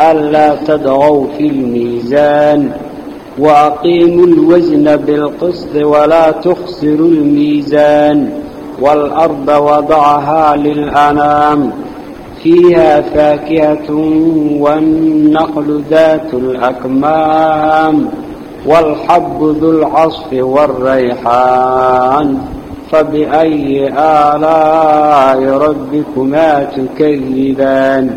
ألا تدغوا في الميزان وأقيموا الوزن بالقسط ولا تخسروا الميزان والأرض وضعها للأنام فيها فاكهة والنقل ذات الأكمام والحب ذو العصف والريحان فبأي آلاء ربكما تكذبان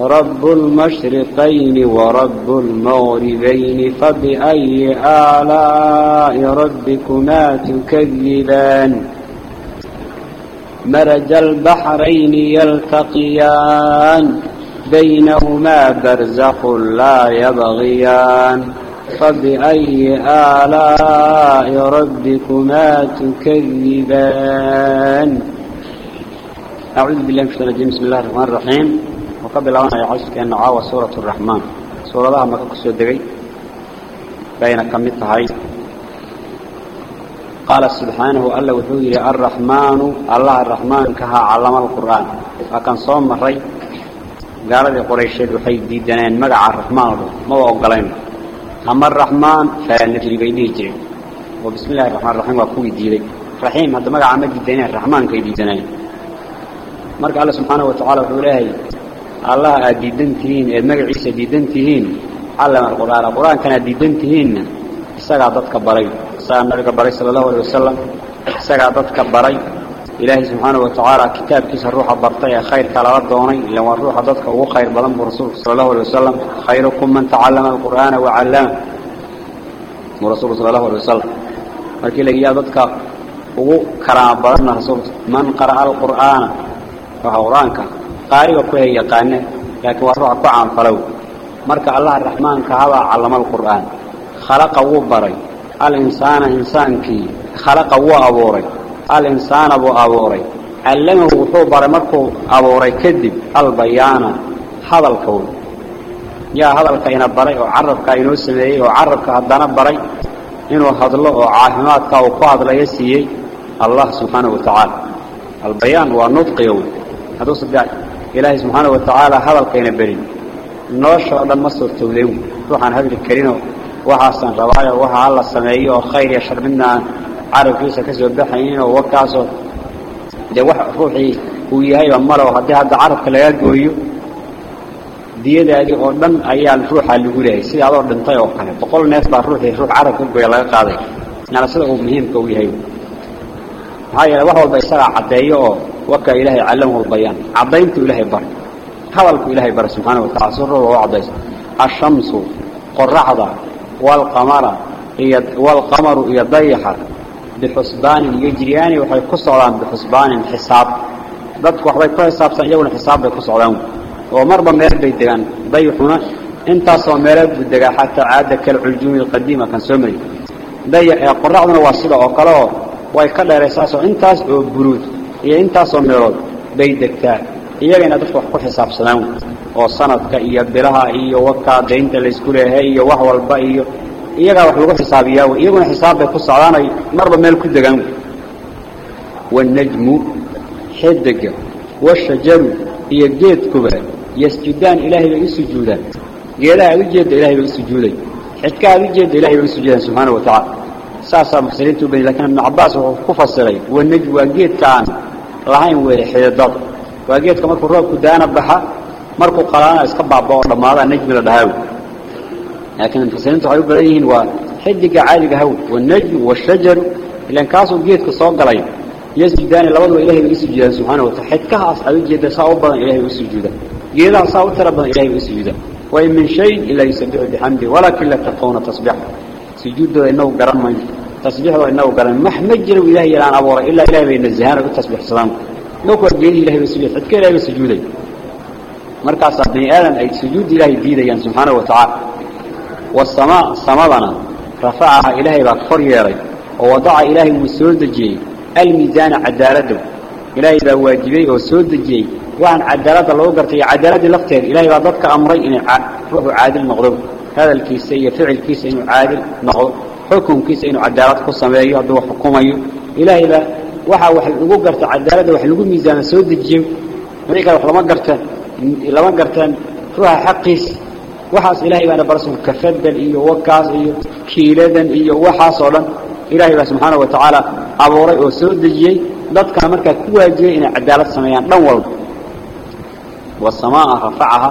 رب المشرقين ورب المغربين فبأي آلاء ربكما تكذبان مرج البحرين يلتقيان بينهما برزخ لا يبغيان. فبأي آلاء ربكما تكذبان؟ أعوذ بالله من الشيطان الرجيم. بسم الله الرحمن الرحيم. وقبل أن يعيش كأن عاوى سورة الرحمن. سورة الله ما كسر دقي بين كمتها قال سبحانه ألا وحوه الرحمن. الله الرحمن كها علم القرآن. فكان صوم مري. قال لي قريش وحي ديدنين مقع الرحمن. ما هو قلين أما الرحمن فالنفي بيديه جري وبسم الله الرحمن الرحيم وكوي ديدي رحيم هذا مقع عمد ديدنين الرحمن كي ديدنين مرق الله سبحانه وتعالى وحوله الله أديدنتهين المجر عيسى ديدنتهين علم القرآن. القرآن كان ديدنتهين سجع ضدك بري النبي بري صلى الله عليه وسلم. سجع ضدك بري إلهي سبحانه وتعالى كتاب كيس الروح الضبطية. خير كلا ردوني لما الروح ضدك هو خير بلن برسول صلى الله عليه وسلم. خيركم من تعلم القرآن وعلمه ورسول صلى الله عليه وسلم. لكن لقيا ضدك هو كرام بلن رسول من قرأ القرآن فهو رانك قارئ كله يقانه لكن وروح كعام فلو. مرك الله الرحمن كهذا علم القرآن. خلق وبري الإنسان إنسان كي. خلق وأبوري الإنسان أبو أبوري. علمه وحبر مركو أبوري كذب. البيان. هذا الكون. يا هذا الكائن بري. وعرف كائنه سمعي. وعرف كهدنا بري. إنه هذا الله وعاهمات كوقاد لا يسيي. الله سبحانه وتعالى. البيان والنطق يوم هذا صدق. إلهي سبحانه وتعالى هذا الكين برين نوش هذا مصر توليو روحان هذا الكريم وحسن رواية وحا الله السمائي وخير يشر منا عارف يوسى كسو بحيين ووكاسو دي وح روحي وياهي ومرة وحدي هذا عارف كلا يقويو ديادة هذه أردن أيان روحها اللي قولها سيدي هذا أردن طيب وقنا بقول الناس بقى روحي روح عارف يقوي الله قاضي يعني سيدي هو مهم كويهاي هاي. وحوال بيسارع عدايه وكا إلهي علمه البيان. عضينت إلهي بر هذلك إلهي بر سبحانه وتعالى. سره وعضيس. الشمس قرعضة والقمر والقمر يضيح بحسبان يجريان وحي كسران بحسبان حساب. ضدك وحبي كل حساب سيجون حساب بكسران ومرضى مير بيدغان ضيحنا انت سو مير بيدغا حتى عاد كالعجوم القديمة كان سمري ضيح قرعضنا كلو way ka dheeraysaasoo intaas oo buruud iyo intaasoo meelood bay degtaa iyagana dadku wax ku xisaabsadaan oo sanadka iyo bilaha iyo wakaa daynta la isku leeyahay iyo wax walba iyo iyagaa wax lagu xisaabiyaa iyaguna xisaab bay ku socdaanay marba meel ku degaan والنجم حدق والشجر هي جيد كبا يسجدان إلهي بيسجودان جيدها بيجيد إلهي بيسجودان حدكها بيجيد إلهي بيسجودان سبحانه وتعالى ساسا مخسرينتو بني لكن ابن عباس وكفصلي والنجم وجيد كان لهين ويلي حيداد وجيد كما كروب كدانا بحا. markuu qalaana iska baabao dhamaada najmi la dhahaw laakiin fasaliintu waxay u badan yihiin waa xidiga caadiga haw wanajm washajar إلا كاسو جيدك صوق علي يسجدان لبضوا إلهي بيسجدان سبحانه وتعالى. حدكها أسأل جيدا ساوبا إلهي بيسجدان جيدا ساوتربا إلهي بيسجدان وإن من شيء إلا يسبح بحمده. ولكن لا تصبح سجود إنه قرن تصبيح إنه قرن محمد جلو إلهي لأن أبورا إلا إلهي بين الزهان وتصبح سلام نوكو جيد إلهي بيسجد حدك إلهي بيسجودي مركز بني آدم أي سجود إلهي ديدا سبحانه وتعالى. والسماء سماءنا رفعها إلهي بكفر ياري. ووضع إلهي مسود جي الميزان عدالته إلهي ذا واجبي وسود جي وعن عدالة الله قرتي عدالة لفتين إلهي بضدك أمري إن عادل مغضوب هذا الكيس يفعل كيس إنه عادل مغضوب حكم كيس إنه عدالة خصم يعدو حكومي إلهي ذا وحا وحا لغو قرت عدالة وحا لغو ميزان سود جي مريكا وحا لما قرت لما قرتان روح حقيس. وحاس إلهي بأنا برسول كفدا إيو وكاس إيو كيلدا إيو وحاس ولن إلهي سبحانه وتعالى أبوري وسود جي ضدك مركا كواجي إن عدالة سميان نول. والسماء رفعها.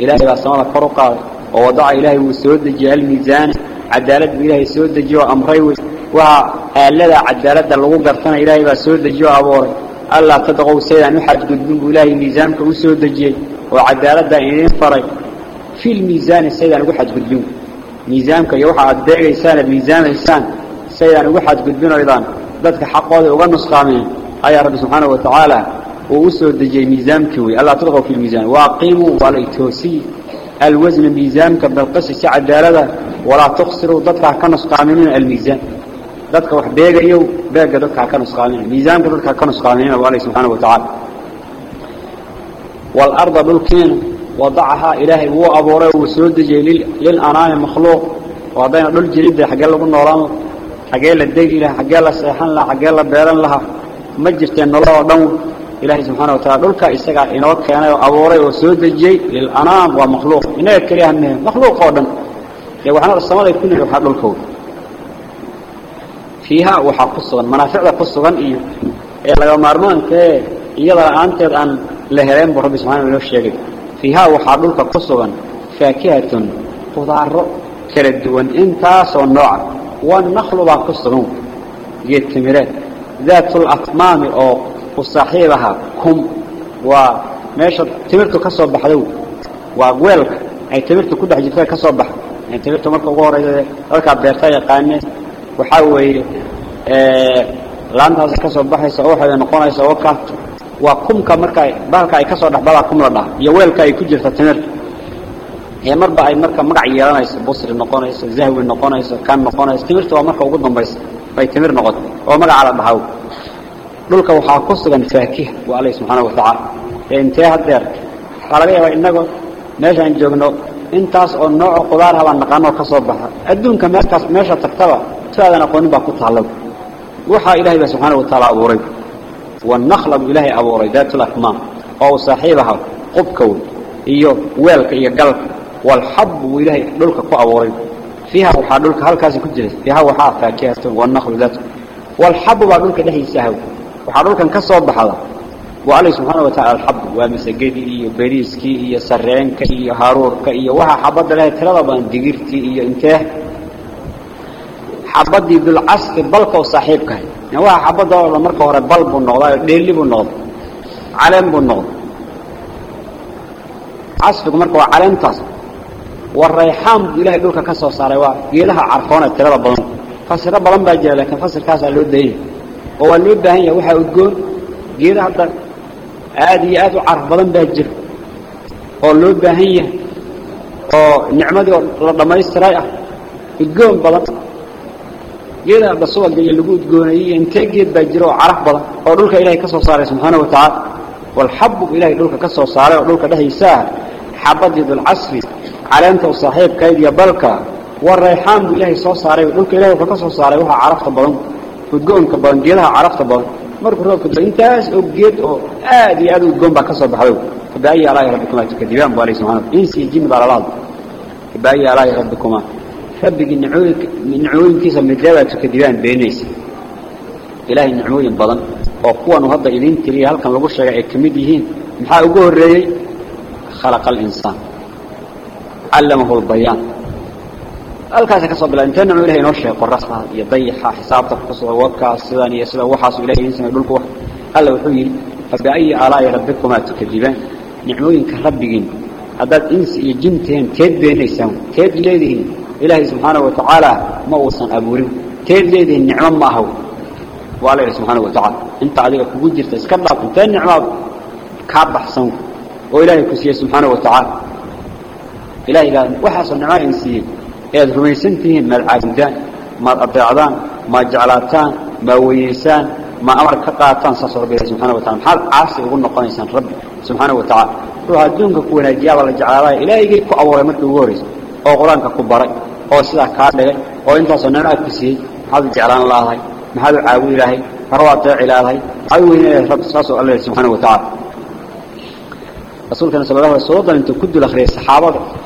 إلهي السماء فرقا ووضع إلهي وسود جي الميزان عدالة إلهي سود جي وأمري وهالذا عدالة اللغو قرطنا إلهي سود جي وأبوري الله تدغوا سيدا نحج قدنه إلهي ميزانك وسود جي وعدالة إنين فري. في الميزان السيد أنا وحد قدبين ميزانك يوحى أدعي إنسان الميزان إنسان السيد أنا وحد قدبين أيضا. ذاتك حقه وغنص قامين أي رب سبحانه وتعالى وأسر دجي ميزانك الله تلغوا في الميزان. وأقيموا وليتوسي الوزن ميزانك بالقصة عدالة ولا تخسروا. ذاتك كنص قامين الميزان. ذاتك وح بيغا يو بيغا ذاتك كنص قامين ميزانك ذاتك كنص قامين الله سبحانه وتعالى. والأرض بالكين وضعها إلهي. هو أبوري وسودجي للأنام مخلوق. وهذين دول جريد حق الله قلنا ورامه حق الله الدقي لها حق الله سيحان لها حق الله بيران لها. مجرتين الله ودون إلهي سبحانه وتعالى دولك إستقع إنوك كان أبوري وسودجي للأنام ومخلوق. إنه يكريها منه مخلوق ودن وحنا السماء يكون حق الكون. فيها وحق قصغا منافع قصغا إيه لغا مارمان كيه إيضا أنت أن لهرين برب سبحانه وتعالى فيها وحاضرك قصوا فاكهة خضار كالدوان انتاس والنوع والنخل باقصوا جيد تمرات ذات الأطمام أو وصاحبها كم وماشا تمرتو كسو بحدو وقوالك أي تمرتو كل حجتها كسو بح يعني تمرتو مركو غورة ركب بيرتا يقاني وحاوي آه laantaas ka soo baxaysa oo waxay noqonaysaa waka waa kumka marka baalka ay ka soo dhaxbada kum la dhax iyo weelka ay ku jirta timirta ee marba ay marka magac yeelanayso busri noqonayso zahwi noqonayso kan noqonayso timirta waa marka ugu dambaysa bay timir noqoto oo magac la dhaxaw dhulka waxaa ku sugan faakih wa Allah subhanahu wa ta'ala ee intee hadeer xalaga yahay inago meeshaan joogno intaas oo nooc qudaar haba naqano ka soo baxa adduunka meeshaas meesha tagtaba taadana aqoonin baa ku taalo waxa ilaahay subhanahu wa ta'ala abuuray والنخل بإلهي أبو ريدات الأكمام أو صاحبها قبكو إيو ويلك إيو قلب والحب وإلهي دولك كو أبو ريد فيها وحا دولك هل كاسي كجلس فيها وحا فاكية والنخل ذات والحب بعدولك لهي سهو وحا دولك انكسوا بحضا وعليه سبحانه وتعالى الحب ومسجدي إيو بريسكي إيو سرعينك إيو هارورك إيو وحا حبض لها تلغبا دقيرتي إيو انتاه حبضي بالعصف بلك وصاحبك يعني واحد حبض ولا مركه هره بلب النقض ديلي بالنقض علم بالنقض عصفك مركه علم تص والريحان إلهي دولك كسو صاري carfoona tirada badan. Fasira badan baa jira laakiin fasirkaas loo deeyay هو اللي بهن يوحى وجون جيد هذا هذه أتو عرف بدن بجر هو اللي بهن يه أو نعمة الله ما يسرايا وجون بدن جيد هذا سوى اللي يلقوه جون يه أنت جيد بجر وعرف بدن أقول لك إلهي كسر صار اسمه أنا وتعال والحب إلهي أقول لك كسر صار أقول لك ده يسهل حبض يد العصر. على أنت وصاحب كيد يبلك والريحان إلهي صار صار أقول لك إلهي كسر وها عرفت بدن udgoonka badan geedaha carafta badan markuu roobku da'o intaas oo geed oo aad iyo aad udgoon baa ka soo baxday takdibaan baa subhanahu insi jin baa laad fadaayi alaahi rabbikuma rabbigi nicooyinka nicooyinkiisa midada takdibaan beenaysa ilaahay nicooyin badan oo kuwan hadda idin tiriya halkan lagu sheegay ay kamid yihiin maxaa ugu horeeyay خلق الإنسان علمه البيان halkaas ka soo bilaa inta nacmo ilaahay noo sheego qorraxda iyo dayaxa xisaabta ku soo wadkaas sidan iyo sida waxaas ilaahay insan dhulku wax alla wuxuu yiri fa ay alaa rabbikuma tukadiban nicmooyinka rabbigiin haddaad insi iyo jinteen teed beenaysaan teed leedihiin ilaahay subxaanahu wa tacaala ma uusan abuurin teed leedihiin nicmo ma ahaw waa la yidhi subxaanahu wa tacaala inta adiga kugu jirta iska dhaaf intee nicmaad kaa baxsan oo ilaahay ku siiyey subxaanahu wa tacaala ilaahay gaa waxaasoo nicmaa in siiyey ead rumaysan tihiin maad caabudaan maad adeecdaan maad jeclaataan maa weynaysaan ما أمر كقاتان ساس ربي سبحانه وتعالى. حال عاصي يقول نقنيسان ربي سبحانه وتعالى. روح دونك كونا جاب الله جعله إلهي كو أول مرك ووريس أو قرآن كبرى أو سلا كارله أو أنت صنعنا كسي. هذا جعلان الله هاي. ما هذا عاوي الله فروات إلهي عاوي رب ساس الله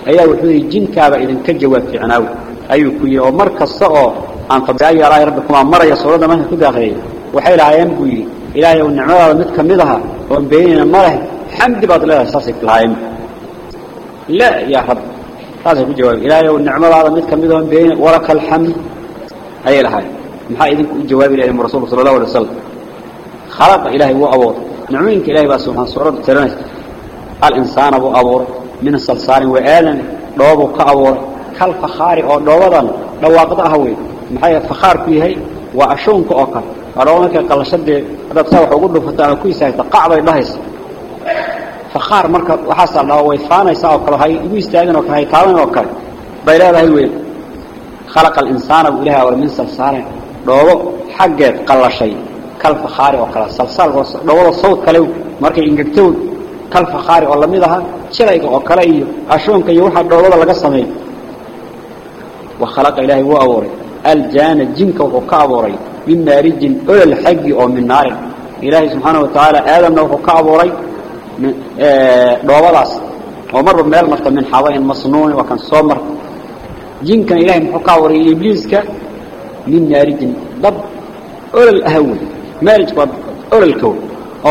وتعالى رسولك صلى الله عليه وسلم أنت كد الأخرى الصحابة أيها وحوي الجن كابا إذن كجواب في عناوي أيها كوي ومرك الصغى أن طبيعي رأي ربكم مرة يصور ما كد أخرى وحيل عيان بوي إلهي والنعمة مد كمدها وان بيننا مره حمد بعض الله أساسك العيان لا يا رب. هذا هو الجواب إلهي والنعمة مد كمدها وان بيننا ولك الحمد. أي إلهي. محا إذن الجواب إلهي الرسول صلى الله عليه وسلم. خلق إلهي هو أبور نعمينك إلهي بس سبحانه سورة الترنس الإنسان أبو أبور. من الصلصال وآلن دوابو كأبور كالفخاري أو دوابا دواقض أهوي. محايا فخار فيه وأشونك أوكر أرونك قلشدي هذا تصاوح وقوله فتاة كويسة. تقعب يبهيس فخار مركب وحصل. الله ويفانا يساوي كله هاي يستاذن وكله هاي طاوين وكله بيلا هاي وين خلق الإنسان وإلها ومن صلصال. دوابو حقت قلشي كالفخار وكله صلصال. دوابو صوت مركب إنجكتون كالفخار والله ميدها شريك وكله إيو أشونك يوحد دوابو لغا سمين وخلق إلهي هو أوري. الجان الجنك وكابوري من مارج أولى الحج أو من نار. إلهي سبحانه وتعالى آدم لو كابوري دوابلاس. ومر ميل مرت من حواه مصنون وكان صمر. جنك إلهي محكاوري إبليس ك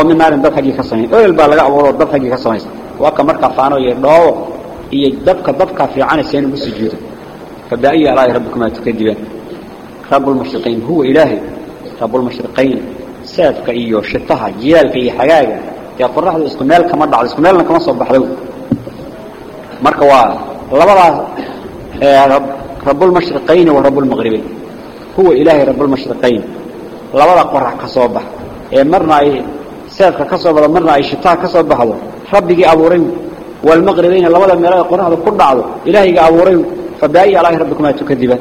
من مارج ضب أولى الأهول مارج أولى الكون أو من نار ضب حقي كسمين أولى البالغ أولى ضب حقي كسمين وكمر كفانو يدو يدبك ضبك في عن سين بسجود فبأي رأي ربكما تكذبان رب المشرقين هو إلهي رب المشرقين سافك إيو شتها جيالك إيو حقاقة يا قرح ذو اسكمال كما دعا اسكمال كما صبح له مركوا لبدا رب, رب المشرقين ورب المغربين هو إلهي رب المشرقين لبدا قرح كصبح مرنا أي سافك كصبح مرنا أي شتها كصبح له ربك أبورين والمغربين لبدا ميلا قرح ذو كل دعا إلهي أبورين فبأي الله ربكما تكذبان.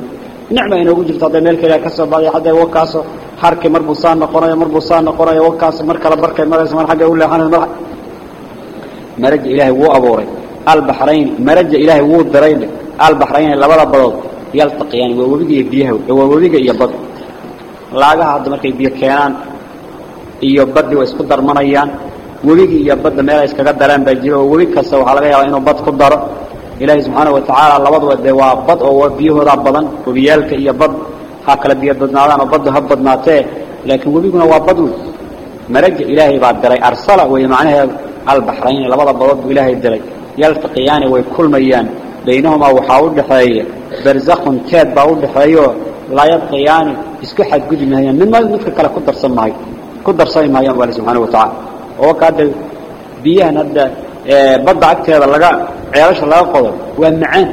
نعمة إنه وجد هذا ملك إلى كسب بعض حدا وكاسه حركة مربوسان قرية مربوسان قرية وكاس مركل بركة مركز من حاجة ولا حنا مرح مرج إلهي هو البحرين مرج إلهي هو الدرين. البحرين اللي بلا بلد. يلتقي يعني ووبيجي يبيه ووبيجي يبض. لاجها هذا مركي كيان يبض ويسكت درمانيان ووبيجي يبض ما لا يسكت دران بيجيه ووبيج كسر وحلاقي إنه بض كدر إلهي سبحانه وتعالى لبض ودوا بض أو بيه ربضا وبيالك يبض هكذا بيه بدنادان وبض هبضناته لكن وبيقنا وبضوا مرج إلهي بعد دري أرسله وهي معناها البحرين لبض بضد إلهي دري يلتقيان ويكل ميان بينهما وحاول دحية برزخ كاد باول دحية لا يبقيان اسكو حد قد مهيان من ما نفكر كلا كدر سماي كدر سماي مهيان والله سبحانه وتعالى وكاد كدر صي ما يبغى لسمه أنا وتعال هو كادل بيها ندى بضع كتير ولا جا الله قدر ومعان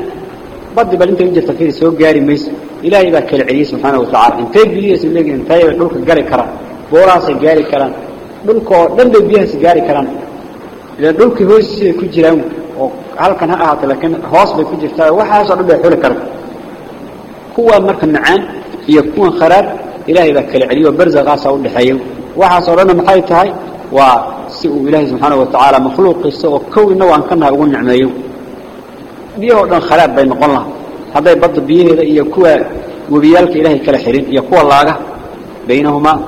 بضي بل أنت يجت تفير سوق جاري ميس. إلى يبقى العريس سمه أنا وتعال إن تيجي بيها سلقة إن تيجي كرا. بوراس جاري كرا. بروك دند بيها سجاري كرا. إذا بروك هو كجيران وهل كان أعطى لكن هاس بكجيران واحد صار له حول كرا. هو مركن معان يكون خراب. إلهي بك العلي وبرز غاصة ودحيه waxaas oo dhan maxay tahay waa si uu ilaahay subxaanahu watacaala makhluuqiisa oo kow inna waan ka nahay ugu nicmeeyo biyahoo dhan khalaab bay noqon lahaa hadday badda biyaheeda iyo kuwa webiyaalka ilaahay kala xirin iyo kuwa laaga baynahumaa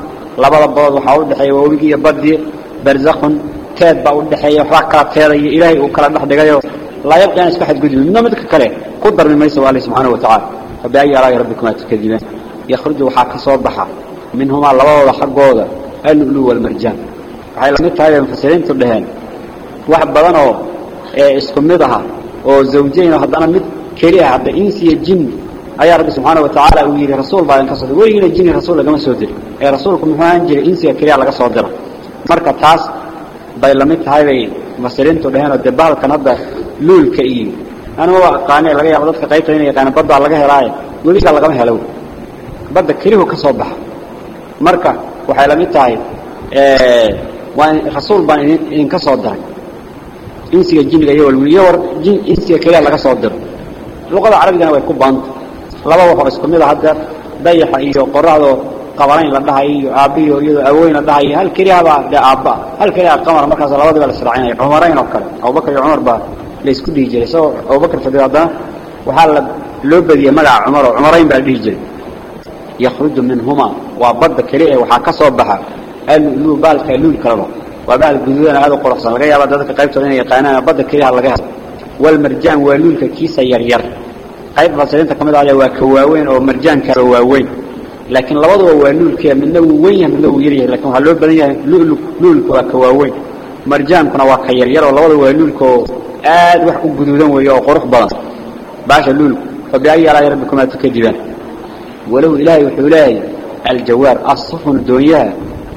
labada badood waxaa u dhexeeya waa webigi iyo badii barzakun teed baa u dhexeeya waxbaa kala teedaya ilaahay uu kala dhex dhigayo laa yabqi aan isku xadgudbin midna midka kale ku darmi maysa waa allah subxaanahu watacaala fabiayi alaahi rabbikumaa tukadibaan yakhruju waxaa ka soo baxa minhumaa labadooda xaggooda alulu walmarjaan waxay la mid tahay mufasiriintu dhaheen wax badan oo ee isku mid aha oo zawjayn haddana mid keliya hadda insi iyo jin ayaa rabbi subxaanahu watacaala uu yidhi rasuul baa idinka soo dir weligiina jini rasuul lagama soo dirin ee rasuulku muxuu ahaan jiray insiga keliya laga soo dira marka taas bay lamid tahay bay mufasiriintu dhaheen oo dee bahalkan hadda luulka iyo anigu waa aqaanay laga yaabo dadka qaybta inay yaqaanaan baddaa laga helaaye weliga lagama helo badda kelihu ka waxay lamid tahay waa rasuul baan idin idinka soo diray insiga jinniga iyo walwi iyo war jin insiga keliya laga soo diro luqada carabigana way ku baanta laba wax oo isku mid ah hadda dayaxa iyo qoraxdo qabanayn la dhahay iyo aabiyo iyadoo awooyn la dhahay hal keliya baa de aabba hal keliya qamar markaas labadaba la israacinaya cumarayn oo kale abubakar iyo cumar baa la isku dhihi jiray soo abubakar fadhiyo haddana waxaa la loo badiyey magaca cumar oo cumarayn baa la يخرج منهما وبرد كليه وحكسه بها اللو بالك اللو كرمه وبال جذورنا هذا قرصان غير هذا ذلك قيد تغني قانا برد كليه على جهاز والمرجان واللو ككيسة يغير قيد رسلين تكمل على كواوين أو مرجان كواوين. لكن لو ضو واللو كيا من لو وين من لو يري لكن هاللو بني لو لو لو كواوين. مرجان كنا وكير يرى لو ضو واللو كو آد وحكم جذورنا ويا قرخ بلاس باش اللو فبيعي على يربكم أتكذبان ولو إلهي وحولاي الجوار الصفن الدنيا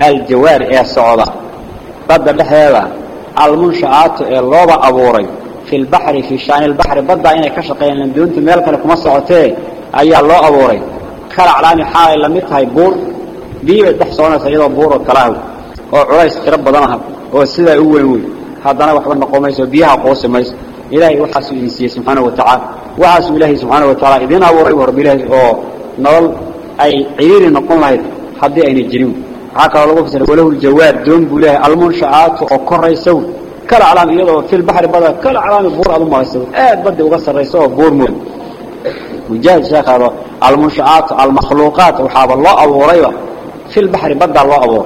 الجوار إيه يا صعودة بدأ هذا المنشآت اللوضة أبوري. في البحر في شان البحر بدأ إنا كشقين لم دونت ملكة لكم الصعوتين أي الله أبوري. خلع لاني حالي لمتها يبور بيبه تحصونا سيدة بور وكلاهو. وعليس خرب بضانها وسيدة أول هذا أنا وحبان مقومي وبيها قوص ميس إلهي وحاسو إنسية سبحانه وتعالى. وحاسو إلهي سبحانه وتعالى. إذن أبوري ورب إلهي. أوه. نول أي عيرين نقول لها حد أين الجريم عاكر الله فسر وله الجواد دون بله المنشآت وقر ريسو كل علام يضو في البحر بدأ كل علام بور ألم ريسو آه بدي وقصر ريسو بور مول وجاد شاك الله المنشآت المخلوقات وحاب الله أبو ريو في البحر بدأ الله أبو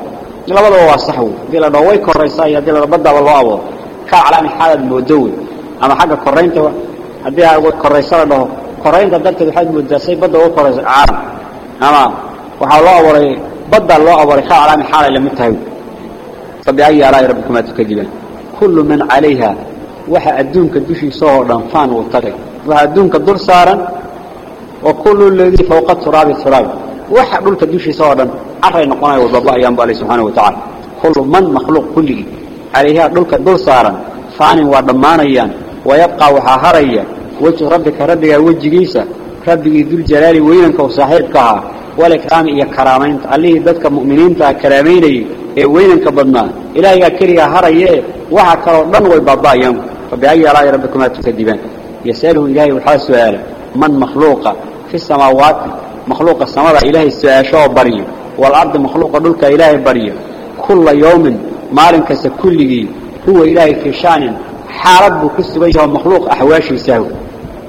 دل بدأ هو صحو دل بدأ هو يكر ريسايا دل بدأ الله أبو كل علام حالة مدود أما حاجة كرينته هديها هو قرين دلك الحجم الدسي بدأ وقرا عام نعم وحلاه وري بدأ الله وري خال عن حاله لم تهوي فبأي رأي ربكم تكذبون كل من عليها وحدونك دشي صار رفان وطري وحدونك دور صارا وكل الذي فوق التراب التراب وحدونك دشي صارا عرين قناع وضبع ينبع سبحانه وتعالى كل من مخلوق كله عليها دولك دور صارا فان وضمانيا ويبقى وحهريا وجه ربك ربك وجه جيسا ربك ذو الجلال وينك وصاحبك. والإكرام يا كرامين. عليه بدك مؤمنين تا كرامين. وينك بدنا. إلهي كريا هرية وحكا ربنا ويبابا يوم. فبأي رأي ربكما تكذبان؟ يسأله إلهي وحال سؤال. من مخلوق في السماوات؟ مخلوق السماء إله السعاشة بريه والأرض مخلوق دولك إله بريه كل يوم مالك سكله هو إله في شان حاربه كسبه. مخلوق أحواشه سهوه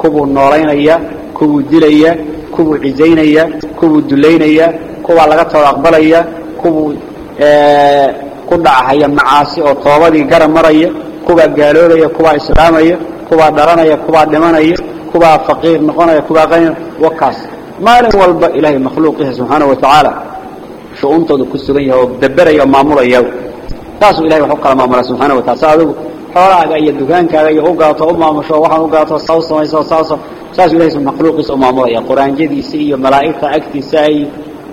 kuwuu noolaynaya kuwuu dilaya kuwuu cizaynaya kuwuu dulaynaya kuwaa laga tooda aqbalaya kuwuu ku dhachaya macaasi oo toobadii gara maraya kuwaa gaaloobaya kuwaa islaamaya kuwaa dharanaya kuwaa dhimanaya kuwaa faqiir noqonaya kuwaa qani wakaas. Maalin walba ilaahay makhluuqiisa subxaana watacaala shu-uuntooda ku sugan yahay oo daberaya oo maamulaya. Saasuu ilahay wax u kala maamula subxana watala sa adigu xoolahaaga iyo dukaankaaga iyo u gaato u maamusho waxaan u gaato saa u samayso saas saasuu ilahay makhluuqiisa u maamulaya quraanjadiisa iyo malaa'igta agtiisa ay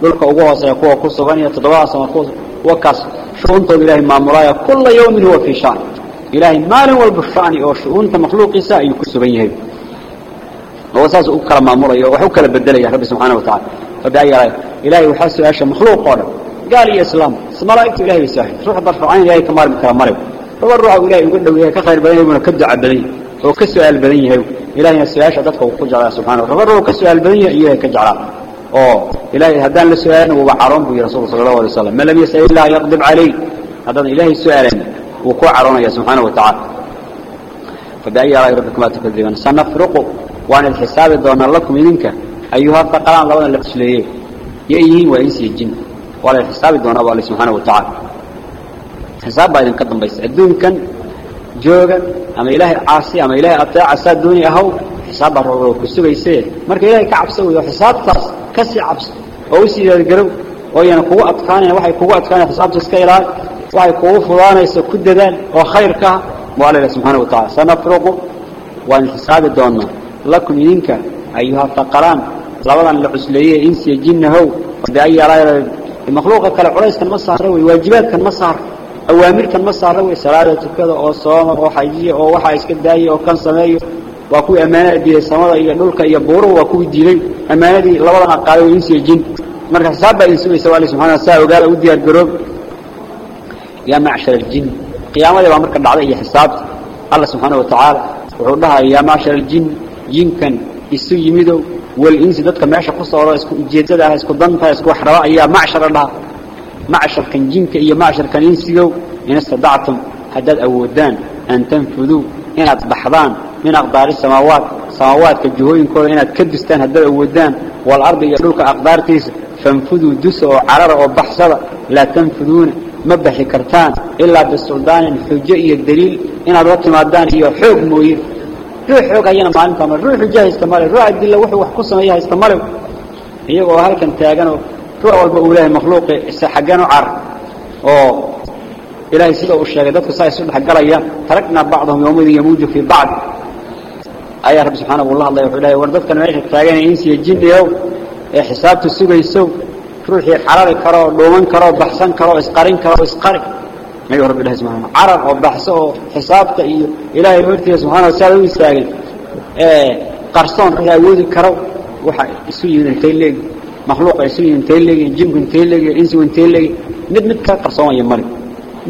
dhulka ugu hooseeya kuwa ku sugan iyo toddobada sama ku wakaas shu-uuntooda ilahay maamulaya kulla yawmin huwa fii shaan ilaahay maalin walba shani oo shu-uunta makhluuqiisa ayuu ku sugan yahay oo saas u kala maamulayo wax u kala bedelaya rabbi subxaana watacala fabiayi ala ilahay waxaa su-aasha makhluuq oo dhan gaal iyo islaam malaa'igtu ilahay bay su-aashay ruux darfacayn ilahay ka maarmi kara maray فبروح إلهي يقول له يا كخير بني من كدع بني هو كسر البني هاي. إلهي السياش أدفع وخجع على سبحانه فبروح كسر البني إياه كجع على. أو إلهي هدان السؤال وبعرم في رسول صلى الله عليه وسلم. ما لم يسأل الله يقدم عليه. هذا إلهي السؤال وقوع عرمه سبحانه وتعالى. فبأي رأي ربكم ما تكذبون سنفرق وعن الحساب دون لكم منك. أيها الثقلان لو أن لبس ليه يأيه وإنسي الجن وعن الحساب دون الله سبحانه وتعالى. حساب بايدن قدن بيس الدون كان جوغا أما إلهي عاصي أما إلهي اطاع عسى الدنيا هو حساب الرغو كسو بيسيه مارك إلهي كعبسو يو حساب تاس كسي عبس. ووسي إلى القرب وينا يعني قوة اتقانيا وحي قوة اتقانيا حساب تاس كيلان وحي قوة فلانا يسو كد دان وخير كا مولا الله سبحانه وتعالى. سنفرق وان حساب الدونا. لكم ينكا أيها الفقران لابدا العسلية إنسي جنة هو. وده اي على المخلوق كالعريس كان مصار رو. الواجبات كان مصار. Fudaanayso ku dadaal oo khayrkaa bu alla ilahi subxana watacala sanafruqu waan xisaabi doonaa lakum idinka ayuha haqalaan لبدا العسلية إنسي جنه بأي رأي المخلوق كلا عريس كان مصار واجبات كان مصار أوامر كان مصار وي صلاة كذا أو صوم أو حجية أو وحى إسكداية أو كان سماية وكو أمانة دي سماء إيا نولك إيا بورو وكو ديلي أمانة دي لبدا قالوا إنسي جن. مركز سابا إنسي سوالي سبحانه وتعالى وقال ودي القروب يا معشر الجن. قيامة يبقى مركز بعض حساب. الله سبحانه وتعالى. وحولها يا معشر كان جنك يا معشر كان إنسيو إن استدعتم حداد أودان أن تنفذوا إن أتبحضان من أقدار السماوات سماوات كالجهوين كل إن أتكدستان هداد أودان والأرض يدلك أقدار تيس فانفذوا دس وعرر وبحصر لا تنفذون مبحي كرتان إلا بالسلطان حجئي الدليل إن أدوات مادان هي حوق موير روح حوق أينا ما أنت روح جاه استمر روح الدلة وحي وحكسنا إياها استمر هي وهل كان تاجنوا روح والبؤلاء مخلوق حقانوا عر أو إلهي سيدة الشيخ ذاتك ساي سيدة حق رأيان تركنا بعضهم يومئذ يموج في بعض أي رب سبحانه والله الله يقول وردتك أنا معيش تاجن إنسي الجن يوم حسابته السوق يسوق روحي حراري كرو دومن كرو بحسن كرو اسقرين كرو اسقري ما يرب الله سبحانه عرب وبحثه حسابته إيه إلهي ورتي سبحانه وتعالى ويستاغل إيه قرصون روحي أودي كرو وحا يسوي انتين لي مخلوق يسوي انتين لي جنب انتين لي انسي انتين لي مد مد كقرصون يمر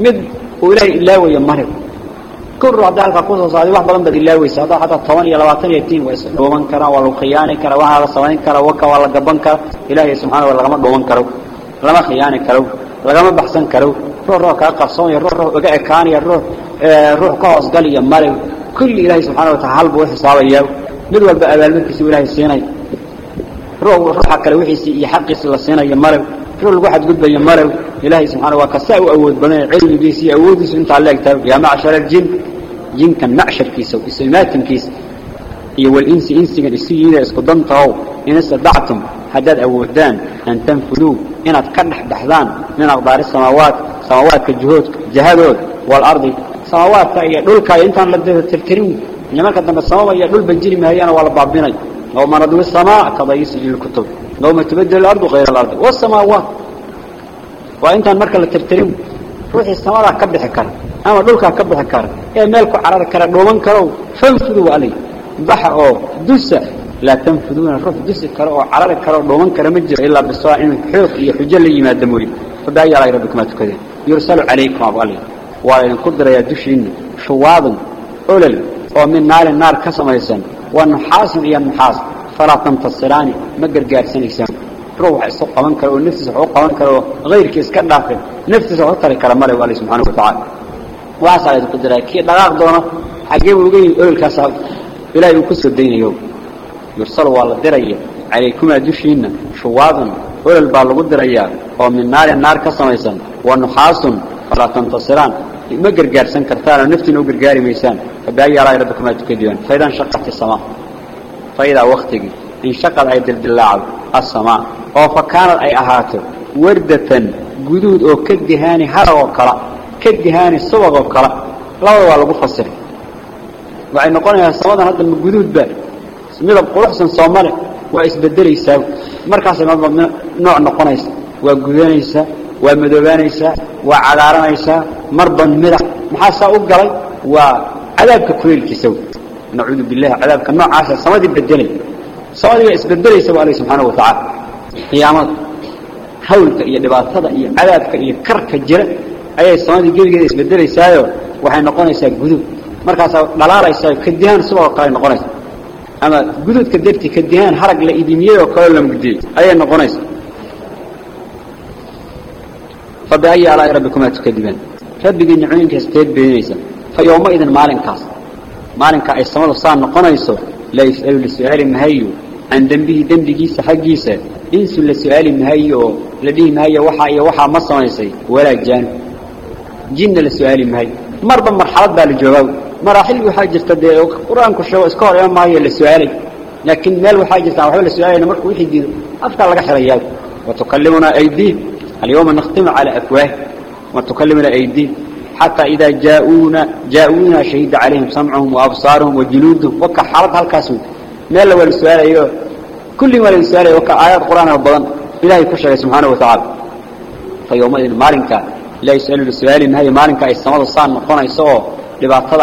مد وإلهي إلاوي يمر كل رعد هذا قصص هذه واحد بلند إلاوي هذا حتى طوان يلواتن يتين دومن كرا ولا خيانة كرا وها صوان كرا وكا ولا جبن كرا. إلهي سبحانه ولا لما دومن كرا لما خيانة كرا لما بحسن كرا روح روح كقصون يروح روح وجع كان يروح. روح قاص قال يمر كل إلهي سبحانه وتعالى بوح صار ياو ندوى بقى بالملك سوى إلهي السيناي روح روح كلا وحي يحقق السيناي يمر روح الواحد قد يمر إلهي سبحانه وكساء أود بنا علم بيسي أودس انت على كتاب يا معشر الجن. جن كان معشر كيسو اسمات كيس هي والإنس إنس كان السيدة اسقدنته إن استدعتم حداد أودان أن تنفذوا. إن أتقنح بحضان من أقدار السماوات. سماوات كالجهود جهادود. والأرض. سماوات هي دولك انت لدى ترترين لما كدام السماوات هي دول بنجري ما هي أنا ولا بعضنا لو ما ردوا السماء كضيس الكتب لو ما تبدل الأرض غير الأرض. والسماوات. وانت مركل ترترين روحي السماء كبح كره أما دولك كبح كره اي ميلك عرر كره دومن كرو فانفذوا علي بحر أو دس لا تنفذون الروح. دس كره أو عرر كره دومن كره مجر إلا بسواء ان حوق iyo xujo la yimaado mooy fadaaya ilaahay rabbikuma tukade yursalu alaykum abali waa in qudra ya dushin shuwaadan olal oo min naar naar wa nuhaasin iyo nuhaas fala tantasirani ma gargaarsanaysan روح اسق قوان ونفسه حقوق قوان غير كيس كدافه نفسه حقوق كره مره الله سبحانه وتعالى. واسع القدره كي دقاق دونه حقي وغي اول كاسب إلى يكس دينيو يرسل والله درية. عليكم ادشين شواظا اول البال لو دريا oo min naar naar ka samaysan wa nuhaasun fala tantasiraan ma gargaarsan baayi alaahi rabbikum aad tukadiyeen fa idaa nshaqat isamaa fa idaa waktigii inshaqad ay dildillaacdo asamaa oo fa kaanad ay ahaato wardatan guduud oo ka dihaani haragoo kala ka dihaani subagoo kala labada waa lagu fasiray waxay noqonaysaa samadan hadda ma guduudba midab quruxsan soomale waa isbedelaysaa. Markaasay nooc noqonaysa. Waa gudanaysaa waa madoobaanaysaa waa cagaaranaysaa marban midax maxaa saa u galay? Waa cadaabka kuleelkiisa nacuudu billahi cadaabka noocaas samadii bedelay سواء اسبدل يسوى عليه سبحانه وتعالى. قيامات حولك إيا دباطة إيا عذابك إيا كرك الجرة. أي قيل قيل اسبدل يسايو وحي نقون يسايو قدود. مركز دلالة يسايو كدهان سوى وقال نقون يسايو أما قدود كدرتي كدهان حرق لإدمية وقال لهم قديد. أي نقون يسايو فبأي على ربكما تكذبان؟ ربك نعوينك استيد بينيسا فيومئذ مالن كاس مالن كاس السماء الصان نقون يسايو لا يسأل لسؤال مهيو. عن ذنبه ذنبه حقيسة إنس لسؤال مهيو. لديه مهيو وحا وحا ما ولا جان. جن لسؤال مهيو. مرضى مرحلة بالجواب مراحل وحاجة تدي قرآن كشوا إسكار يا ما هي لسؤالي. لكن مال وحاجة تعمل لسؤالي نمرك وحيد أفتح لك حريات. وتكلمنا أيديهم اليوم نختم على أفواه. وتكلمنا أيديهم حتى إذا جاءونا جاءونا شهيد عليهم سمعهم وأبصارهم وجلودهم وكحالة هالكاسون مال أول سؤال أيوه. كل ما يسأله وكآيات قرآن ربضان إلهي كشغي سبحانه وتعالى. فيومئذ مالنك لا يسأل السؤال إن هاي مالنك أي السماد الصان نقونا يسوه.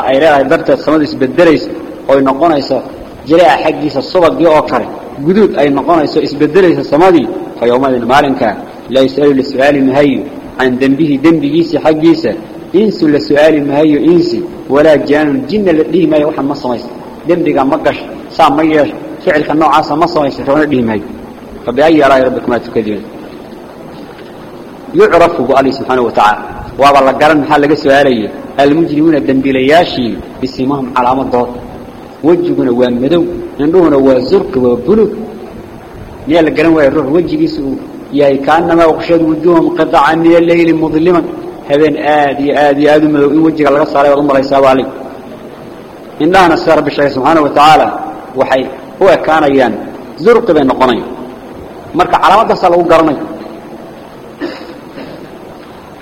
أي رأي درت السماد يسبدليس أو نقونا يسوه. جلاء حقيس الصبق دي أوكر. جدود أي نقونا يسوه يسبدليس السمادي فيومئذ مالنك لا يسأل السؤال إن هاي عن ذنبه ذنبه حقيسه إنس لسؤال ما هي إنسي ولا جان جن لديه ما يوحى ما صميس ذنبك مقش سام ما يش فعل كالنوع عاصى ما صميس فهنا لديه ما فبأي رأي ربك ما تكذبين؟ يعرف الله سبحانه وتعالى. وابا الله قرن محل سؤالي المجرمون الدنبيلياشي بسيمهم علامة ضغط وجهنا ومدو عندهنا وزرق وبلوك يا لقرن ويروح وجه يسوء يا كأنما أقشد وجوههم قطعا من الليل مظلما. Habeen aad iyo aad iyo aad u madow in wejiga laga saaray wad maraysaa waalay indhahana sida rabbi sheegay subxaana wa tacaala waxay u ekaanayaan zurqi bay noqonayaan marka calaamadaasaa lagu garanaya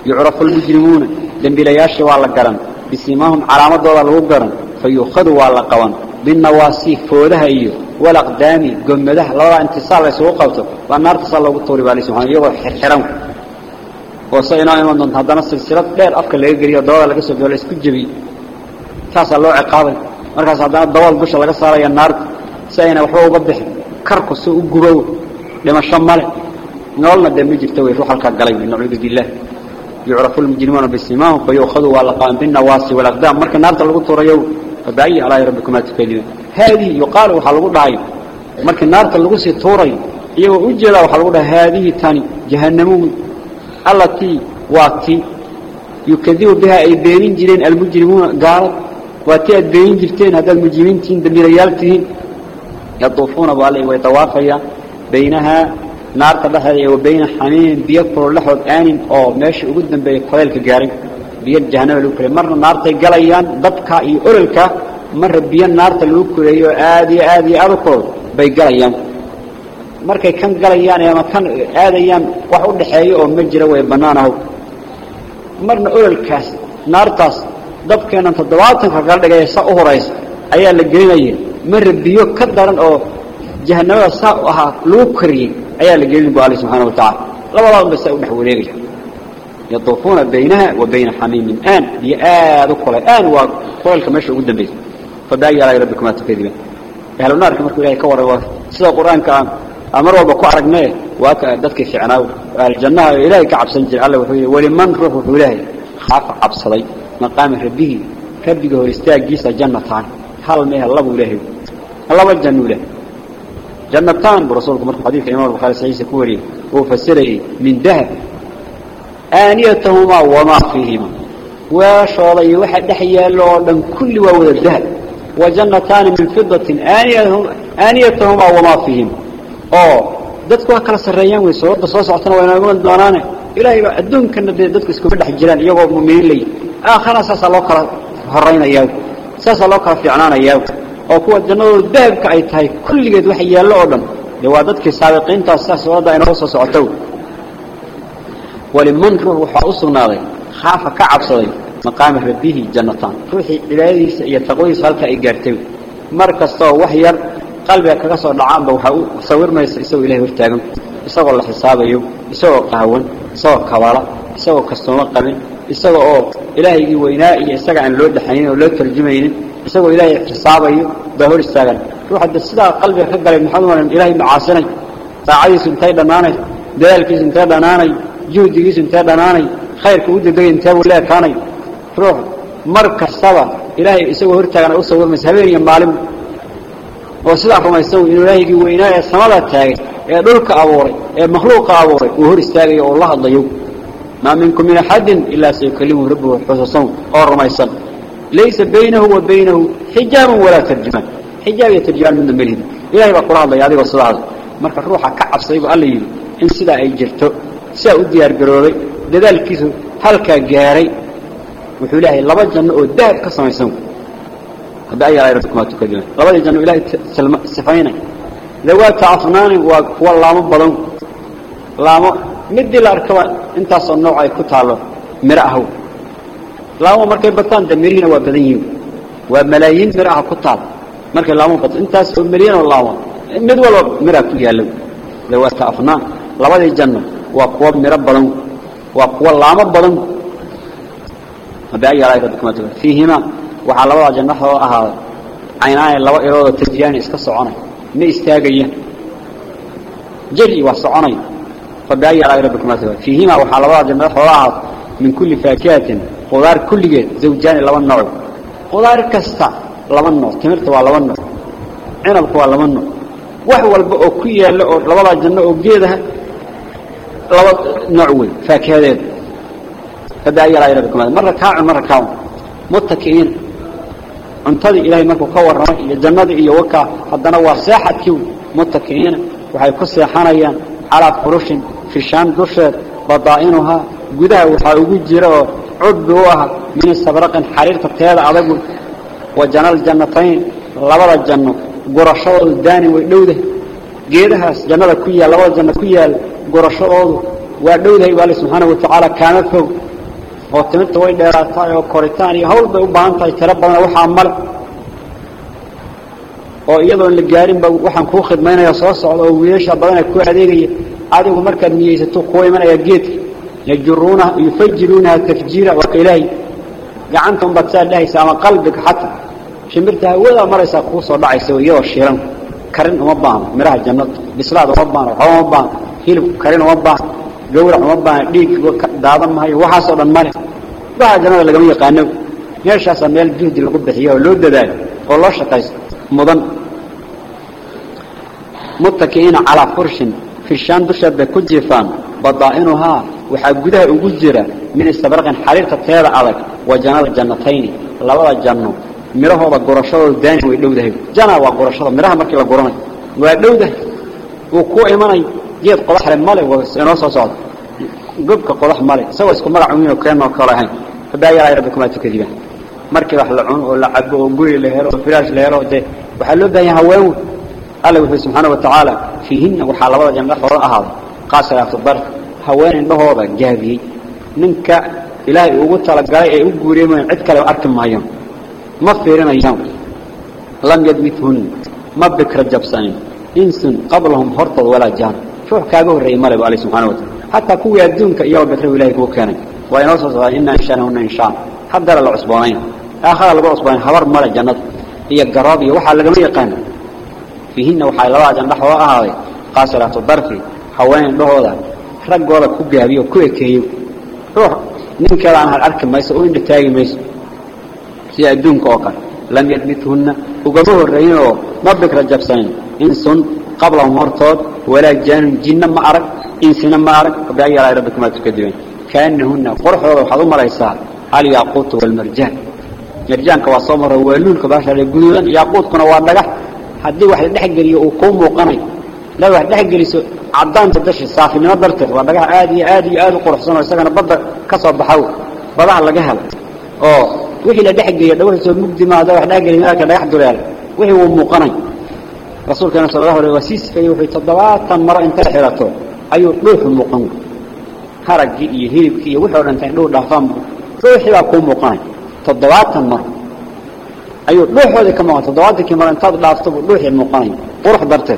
yucrafu lmujrimuuna dembiilayaasha waa la garan bisimaahum calaamadooda lagu garan fa yuukhadu waa la qaban binawaasi foodaha iyo walaqdaami gomadaha labadaa intisaal la isugu qabto waa naartaasaa loogu tuuri baalay subxana iyagoo xirxiran وصينا إيمان دون هذا نص السلط غير أفكار اللي يجري الدوال اللي قصب ولا يسكت جبي. تاس الله عقابه مركز هذا الدوال قش اللي قصار يا النار. سينا وحوه كركو سوء جبو لما شمله نقولنا دم يجي توي روح الكقليب نعوذ بالله. يعرف المجرمون بالسماء فيأخذوا على قام بالنواصي والأقدام. مركز النار تلقوا تريو فبأي على ربكم تكلمون هذه يقال وحلقوا ضعيف مركز النار تلقوا سيطوري يو أجلا وحلقوا هذه تاني. جهنمون. التي واتي. يكذب بها أي بينين جرين المجرمون قال واتي أدبين جرتين هذا المجرمين تين دميريالتين يطوفون بالي ويتوافيا بينها نار تبحث وبين حميم بيكفر لحظ آن أو ماشي قدام بيقليل كجاري بيد جهنم الوكري مرة نار تقليان ضبكا يقرلك مرة بيان نار تلوكري. آدي آدي أذكر بيقليان markay kan galayaan ama kan aadayaan wax u dhaxeeyo oo ma jira way banaanahay marna ololkaas naartaas dabkeena 70 ka gal dhigay sa u horeysa ayaa la gelinayay mar biyo ka daran oo jahannamada saa u ahaa lagu kariyay ayaa la gelin baa subhanahu wa ta'ala labadaba bas u dhex wareegaya يطوفون بينها وبين حميم آن يآذ كل آن وكل كمشي قدام بيت فداعي على ربكم تكذبين أهل النار كما تقول كور سيدا القرآن كان أمر وبكو عرقناه وأكا ددك فعناه الجنة إلهي كعب سنجر الله وحوله ولمن روح وحوله خاف عبصلي مقام ربه ربه هو استاقيس جنتان. هل ميها الله إلهي. الله والجنة له جنتان برسولكم مركب حديث الإمام البخاري سعيد سكوري. وفسره من ذهب. آنيتهما وما فيهما. وشوضي واحد دحيا لهم كل وود الذهب وجنتان من فضة آنيتهما وما فيهما. Oo dadku waa kala sareeyaan way soo soo socotana waa inaan doonaane ilaahay baa adduunkana dadku isku dhex jiraan iyagoo muuminiin leh aakhana saasa loo kala horeynayaa saasa loo kala fiicnaanayaa oo kuwa jannadooda dahabka ay tahay kulligeed wax yaallo oo dhan waa dadkii saabiqiintaas saas wada inoo soo socoto waliman ruux waxaa u sugnaaday khaafa ka cabsaday maqaama rabbihi jannataan ruuxii cibaadadiisa iyo taqwadiisa halka ay gaartay mar kastoo wax yar qalbiga kaga soo dhacaanba waxa uu sawirmaysa isagoo ilaahay hortaagan isagoo la xisaabayo isagoo qaawan isagoo kabala isagoo kastooma qabin isagoo oo ilaahaygi weynaa iyo isaga aan loo dhaxaynin oo loo tarjumaynin isagoo ilaahay xisaabayo baa hor istaagan ruuxa de sidaa qalbiga ka galay maxamed maran ilaahay macaasinay saacadiisu intay dhanaanay dadaalkiisu intay dhanaanay juhdigiisu intay dhanaanay khayrka u degay intee leekaanay ruux mar kastaba ilaahay isagoo hortaagan u sawirmaysa habeen iyo maalin وسلاح كما يستوي إن الله يجي وإناء السماء التاجر يدرك أبوري مخلوق أبوري وهو يستاجر الله الضيوب ما منكم من حد إلا سيكلمه ربه وحسسون قار ما يصن ليس بينه وبينه حجاب ولا ترجمة حجاب يترجمان من دمليه إله يقول الله يعذي وصلاة مرك الروح كعب صيب قال لي إن سلا أجرته سأودي أرقروري لذلك هل كجاري وحولاه اللبجة نقول دهب قصة ما يصنون بأي غير ما تكذبون لبدي جنو إلهي سفينة. ذوات عفنان وهو اللام بضن لام مدي الأركوة أنت صنوع أي كتالو مرأه. لام مركي بطان دميرين وبدنين وملايين مرأه كتال. مركي لام بطان أنت مليون والله mid walba mira ku yaalo dawaata afnaan labadii janno waa kuwa miro badan waa kuwa laamo badan hadii ay rabbikum fiihima waxa labada janno oo ahaa aynaan laba irood tajiyaan iska soconay ma istaagayaan jari waa soconay فبأي على ربكم أثبت فيهما وحال الله جمع حوالها من كل فاكهة خضار كل جيد زوجان لون نوع خضار كستا لون نوع تمرت waa نوع عنبك waa لون نوع wax walba oo ku yaala oo labada janno oo geedaha laba nooc weyn faakihadeed فبأي على ربكم مرة كاع مرة كاع متكئين hadana waa saaxadkii mutakiina waxay ku seexanayaan ala furushin fishaan dusheed badaa'inuha gudaha waxa ugu jira oo cudbi u ah min sabraqan xariirta teeda adagu wa janal jannatayn labada janno gurashadoodu daani way dhowdahay geedahaas jannada ku yaal labada janno ku yaal gurashadoodu waa dhowdahay baa subhanahu wa ta'ala kaana fog oo timirta way dheeraatay oo koritaan iyo hawl bay u baahan tahay tiro badan waxa mal oo iyadoo la gaarin ba waxaan ku khidmaynaya soo socdo oo wiilasha badan ku adeegaya adigu markaad niyeysato ku imanaya geedka yajruuna yufajiruna tafjira wa ilaahi gacanta un badsaa dhahaysa ama qalbiga xata shimirta hawada maraysa ku soo dhacaysa iyadoo shiilan karin uma baahno miraha jannada bislaad uma baahno waxa uma baahno hilib karin uma baahno gowrac uma baahno dhiig daadan maayo waxaasoo dhan male waxa jannada lagama yaqaano meeshaas meel juhdi lagu bixiyo oo loo dadaalo oo loo shaqaysto مضن متكئين على فرش في الشام دشة بكجفان بضائنها وحاجدها أجزرة من استبرق حريرة تيار عليك. وجنال الجنتين لولا الجنة مره بقرشة الداني ويلوده جنا وقرشة مرها مركي بقرنا ويلوده وكو إيماني. جيد قضح المالي وسنوصة صعد قبك قلح مالي. سوى اسكو مرع عمينو كان مالكوراهين فبايا يا ربك ما تكذبه. مركي راح لعون ولا عبو وقوي لهيرو وفراش لهيرو ده وحلو بايا هواهو قال له سبحانه وتعالى فيهن وحالة بضا جمع خورا أهض قاس يا خبر هواهن إنه هو بجابي منك إلهي وقلت على قرأي وقوري من عدك لو أركم مايون ما فيرنا يوم. لم يدمثهن. ما بكرة جبسانين إنس قبلهم هرطة ولا جان. شوح كابه الرئيمالي عليه سبحانه وتعالى. Iyo bikra ilaahay ku keenay waa inoo soo socdaa inna inshaa'una inshaa hadda la cusboonay آخر أصبعين حبر مال الجنة هي الجرابية وحال لقوا يقان. فيهن وحال الله جنة حواء هذه قاصرة الضرف حوين له هذا رجوا لك كوبيا بيو كوي كيو. روح. ننكر عنها الأركب ما يسوون لتاجي ما يسوون سيأدون كوكا لم يلبثهن وقبوه الرئينه. ما بكر الجبسين إنسون قبل مرتض ولا جان جن ما أرك. إنسنا مارك بأي رأي ربك ما تكذبين. كأنهن قرح روح ذو مريسا على ياقوت والمرجان؟ مرجان كواصوم روالون كباشا لقودا ياقوت كنا وارد لك هذه واحدة نحق لي أقوم وقمي لا واحدة نحق لي عدان تدشي الصافي من الضرطة وارد لك آدي آدي آدي. قرح صنع السكن بضر كسب بحاول بضع لك هل أوه. وحي لا دحق لي دوحي سوى مقدمة دوحي نحق لي ملكا بيحدو لي وحي ومو قمي رسول كان صلى الله عليه وسيس فيوحي تضواتا مرأ انتحرته أي روح مقام. خرج يهيب كي إيه وحور أن تعلو لفهم روح لا كون مقام. تضوات مر أي أيوة روح هذا كمان. تضوات كمان أن تضل لفتو روح المقام روح درته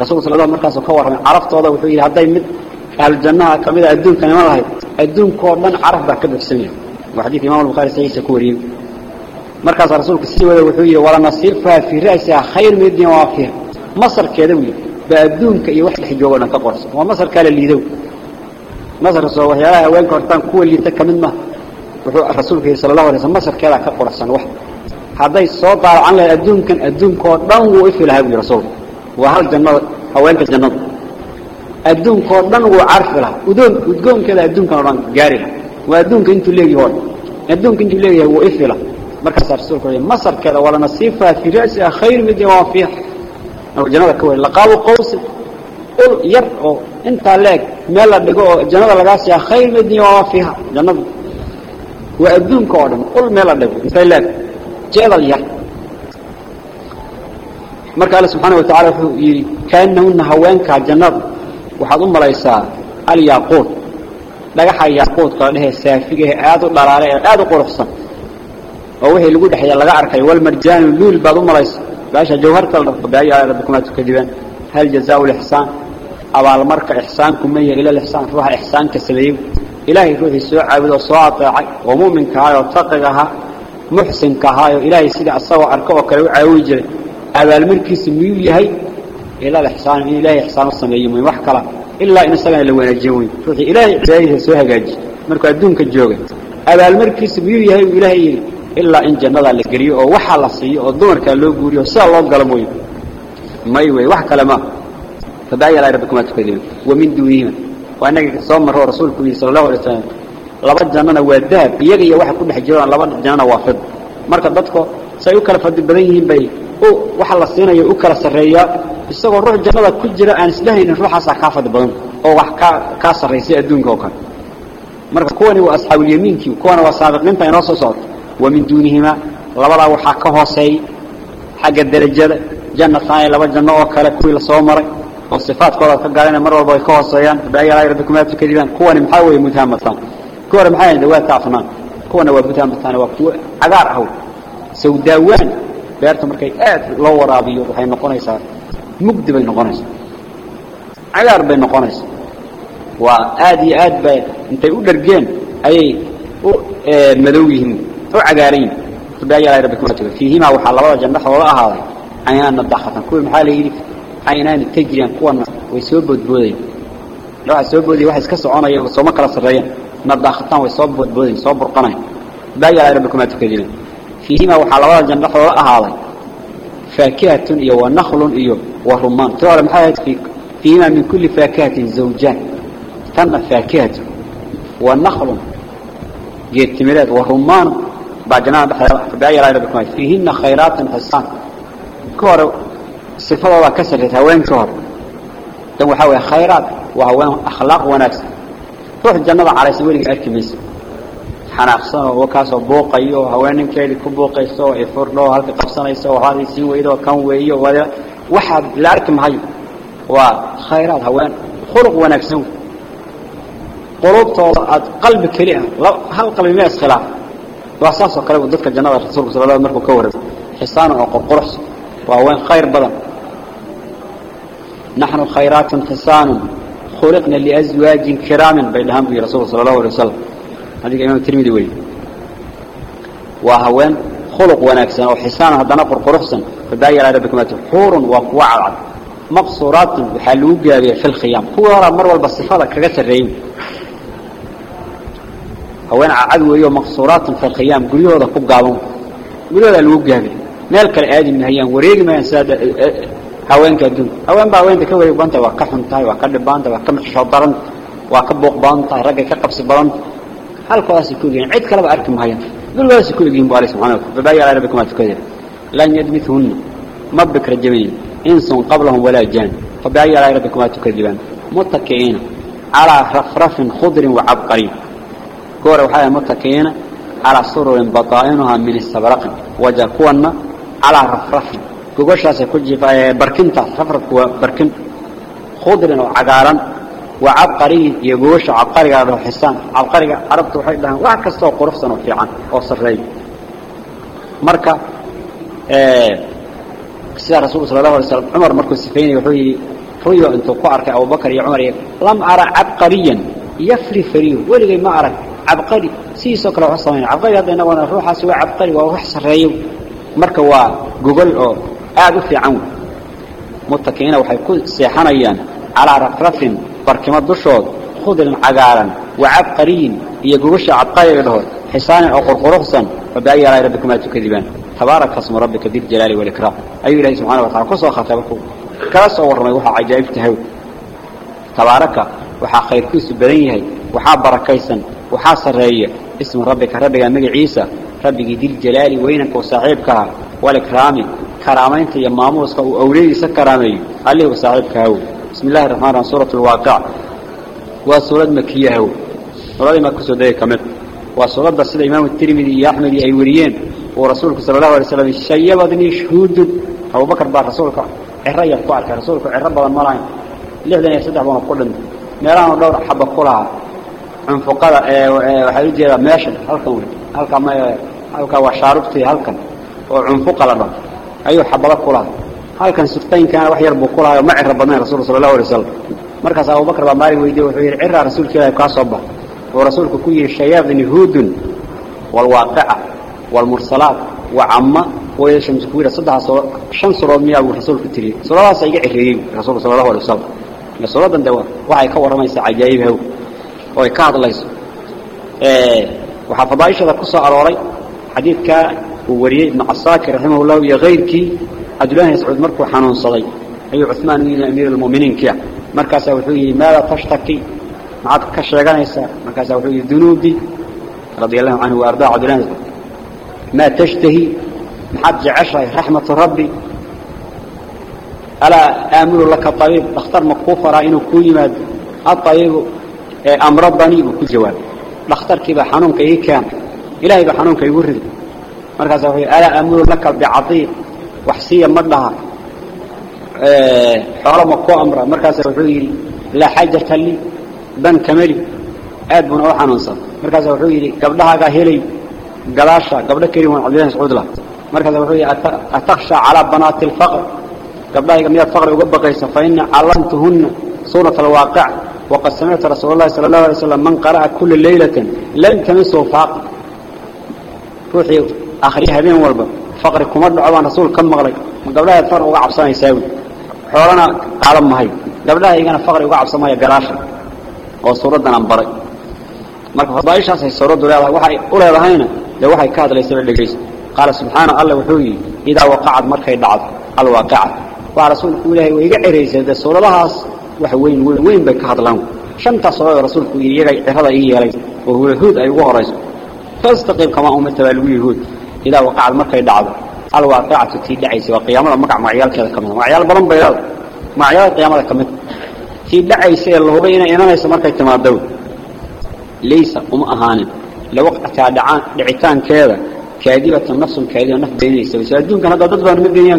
رسول صلى الله عليه وسلم قال سكوار من عرفت هذا وحير هذا يمد. على الجنة كم إذا أدون كان ما راح أدون كورن عرف بعد كذا السنة. وحديث الإمام البخاري سعيد سكوري. مركز رسولك السيوة وحوية ولا نصير فيها في رأسها خير من الدنيا وافية. مصر كذا ويقول بادونك اي واحد لحي جوابنا تقرص ومصر كان اللي دو مصر الصواه يا وين كورتان كو اللي تكا منما وحو الرسول فيه صلى الله عليه وسلم مصر كان كقرصا واحد هذا الصوت على عن الدوم كان الدوم كوردان وإفل هذا الرسول وهل جنة؟ أو أنت جنة؟ الدوم كوردان وعرف له ودوم ودوم كذا الدوم كان ران جاري والدوم كنت ليه هون. الدوم كنت ليه وإفل مركز الرسول كريم مصر كذا ولا نصيفة في رأسها خير من جوافيها inta leeg meel la dhigo oo jannada laga siiya khayr min wa fiha jannada waa adduunka oo dhan ul meel la dhigo intay leeg jeedal yar marka Allah subhanahu wa ta'ala wuxuu yiri kaanahunna haweenka jannada waxaad u malaysaa al yaqut dhagaxa yaqut ka dhahay saafiga aad u dhalaalay aad u quruxsan oo wixii lagu dhaxay laga arkay wal marjaan luul baad u malaysaa باشا جوهر كله بأي آية ربكم تكذبان؟ هل جزاء الإحسان؟ أبا المرك إحسانكم مية إلى الإحسان؟ روح إحسان كسليم. إلهي روحي سوء عبد الصواطع ومؤمن كهاي وتققها محسن كهاي إلهي سيدي الصوى أركوه كلو عاوجر أبا المرك سميو يهي. إلى الإحسان إلهي إحسان الصميم. وحكلا إلا إن سمع لو نجوين روحي إلهي إلهي سوء جاج. مركو أدونك الجوغة أبا المرك سميو يهي ilaa in jannadaa la geliyo oo waxaa la siiyo oo dumarkaa loo guuriyo sidaa loo galo mooye. May wey wax kale ma. Fabaayi alaa rabbikuma tukadiban wa min duunihima. Waa inaga soo marro oo rasuulku yihi sala allahu alay slam laba jannana waa dahab iyaga iyo waxa ku dhex jiraan laba jannana waa fid marka dadku say u kala fadli badan yihiin bay waxa la siinayo u kala sarreeyaa isagoo ruux jannada ku jira aan islahaynin ruuxaasaa kaa fadli badan oo wax kaa kaa sarraysay adduunka oo kale. Marka kuwani waa asxaabulyamiinkii kuwana waa saabiqiinta inoo soo socota ومن دونهما لبدا وحا كهوساي حق الدرجة. جنة ثانية لبجنة أوكالة كويلة صومرة والصفات كلها تقالينا مرة وضعي كوهة صيان يعني. بأي رأي ربكم أبتو كذبان كوهن محاوي متهمتان كوهن محاوي دوات تعفنان كوهن هو متهمتان وكو عذار أهو سو داوان بيارتو مركي آت. لو رابي وضحي نقونيسا مقدب النقونيسا عذار بي نقونيسا وآدي آد بي. انت يقول لرقين أي آه، مدويهن وعقارين ربي أي الله ربي كنت فيهما وحال الله جنب حوالا أهالي عينان نضحة كل محالي عينان تجريان قوانا ويسوب بودبودين لو عسوب بودي واحد كسو عنا يلو سو مقرص الرئيان. نضحة ويسوب بودبودين سوب برقنين ربي أي ربي فيهما وحال الله جنب حوالا فاكهة يو ونخل يو ورمان ترى محالي فيك فيهما من كل فاكهة زوجان. تم فاكهة ونخل. جيت ميلاد ورمان باجنان بحيرا إلى بكمال فيهن خيرات حسان. كور صفة الله كسر هوين شهر دمو حاوي خيرات وهو أخلاق ونكس روح الجنة على سبيل الكميس حنافسان وكاس وبوقي وهوين كيلي كبوقي سو يفر له هل في قفصان يسو هذي سيو إيدو كان ويو ولا وحد لاركم هاي وخيرات هوين خلق ونفسه قلوب طوال قلب كليئا هل قلب ما يسخلاه dadka jannada rasuulku sallallahu alayhi markuu ka wareego xisaan oo qurqurux waa haween khayr badan. نحن خيرات حسان خلقنا لأزواج كرام بينهم رسول صلى الله عليه وسلم هذه إمام الترمذي وي وهوان خلق ونكسن وحسان هذا نقر قرحسن فبايا على ربكم حور وقوعد مقصورات بحلوق في الخيام هو رأى مرة بالصفات كغسر ريم هوان عاد وريو مقصورات في الخيام قريو ذا فوق قابون قريو ذا الوق قابل نالك الآدي من هيان. وريق ما ينساد آه، آه، هوان كدون. هوان با هوان تكوري بانتا وقفن تاي وقرد بانتا وقم حشبارن وقبوق بانتا رقا كقبس بارن هل قواس يكون يعني عيد كلاب أركم هيان قل قواس يكون يقين بوالي سبحانه وكو ببايا على ربكم أتكوذر لن يدمثهن. مبك رجمين إنسان قبلهم ولا جان. فبايا على ربكم أتكوذر متكئين. على رفرف خضر وعبقري. Goora waxa muttaqiina ala sururin batainuha min as-sabraq wajakuwana ala rafrafin gogoshaas ku jiifay barkinta rafrafku barkin khudrin wa cagaaran وعبقري يقوش عبقري على حسان عبقري عربت وحيد لها. وعكستو قرفصا وفيعا وصرين مركا آه سيدة رسول صلى الله عليه وسلم عمر مركو السفيني وحوي حوي انتو قعرك أبو بكر يا عمر. لم أرى عبقريا. يفري فريه ولغي ما أرى. عبقري. سيسو كلا وحصمين عبقري هذا نوانا روحا سوى عبقري وروح سريو. مركا وقوغل أو آدو في عون. متكين وحيكون سيحانيان على رفرف بركمة دشود خضر عقارا وعبقريين. يقوش عبقري له حسان أو قرقرقصا. فبأي رأي ربكم تكذبان. تبارك اسم ربك ذي الجلال والإكرام. أي الله سبحانه وتعالى قصوا خطبكم. كرس ورمي وحا عجائب تهو. تبارك وحا خير كيس بدنيه وحا بركيسا. وحا سرية اسم ربك. ربك مجي عيسى ربك ذي الجلال وينك وصاحبك والإكرام. كرامين يا ماموس أولي سكرامي عليه وصاحبك هو. بسم الله الرحمن الرحيم. سورة الواقع. وسورة مكية هو. سورة ما كسو ده كمل. وسورة ده سيدة إمام الترمذي يا أحمد أي وريين ورسولك صلى الله عليه وسلم شيبني شهود. أبو بكر بار رسولك. عرية طارك رسولك عرب الملاين لحدا يسدح وأنا قلن ميران دور حبة كلها انفقاد وحيد جيدا ماشي هلكا هلكا ما هلكا وشاربتي هلكا وعنفق لنا ayuu xabado ku lahaa halkan suftaynkaana wax yar buu ku lahaa oo ma ciro badnayn rasuulka sala allahu alay wasalam markaas abubakar baa maalin weydiye wuxuu yidhi ciraa rasuulka ilaahi kaa soo bax oo rasuulku ku yidhi shayaadin huudun walwaaqica walmursalaat wacamma وإذا شمس كويرة صدها صلاة شن صلاة مياه والرسول في التري صلاة سيجي عريين الرسول صلى الله عليه وسلم الصلاة دوا وحي كور ما يسعى جايبه ويكاد الله يسوع إيه وحفظ عائشة قصة أروري. حديث كا ووري ابن عساكر رحمه الله يا غيرك أدلاه يسعود مركو حنون صلي أي عثمان من أمير المؤمنين كيا. مركز وحوي ماذا تشتكي؟ معك كشرقان يسا مركز وحوي ذنوبي رضي الله عنه وأرضاه. عدلان ما تشتهي محد جعشرة رحمة ربي. ألا آمر لك الطبيب اختار مقفوفة رأينه كل ماد. الطبيب أمرضني بكل جواب. اختار كيبا حنونك إيه كان إلهي بحنونك يورد. مركز وحي ألا آمر لك بعطيق وحسية مدلها. حرم مقفوة أمره مركز وحي لا حاجة لي بن كمالي آد بن أوحى ننصر مركز وحي قبلها قاهلي قلاشة. قبل كريم عبد الله سعود الله مركز وحي أتخشى على بنات الفقر. قبلها يقمية الفقر وقبقيس فإن علمتهن سورة الواقع. وقد سمعت رسول الله صلى الله عليه وسلم من قرأ كل ليلة لن تمسوا فاق. روحي آخريها بين والبا فقر كمرد عوان رسول كم مغلق من قبلها الفرق وقع عبصان يساوي. حولنا قالم مهي. قبلها يقان فقر وقع عبصان مهي قراشا وصورة دان انبرق مركب فضائشة سهي صورة دولي الله وحي أولي رهينا لو وحي كاد ليس بعد قال سبحانه الله وحوي. إذا وقعت مركب دعض الواقعة. ورسول الله ويقع رئيسة دسول الله wax weyn weyn bay ka hadlaan shanta suurada rasuulku iyaga cirada ii yeelay oo huud ay ugu horeyso fastaqim kama ummata wal yuhud ida waqacad markay dhacdo al waqacatu tii dhacaysa waa qiyaamada magac magacyaalkeeda kamid magacyaal badan bay leedahay magacyaal qiyaamada kamid tii dhacaysa la hubay inay inanayso markay timaado ليس أم أهان لوقت دعان دعتان كذا كاذبة النفس كاذبة نفس بيني سوي سأدون كان هذا ضد من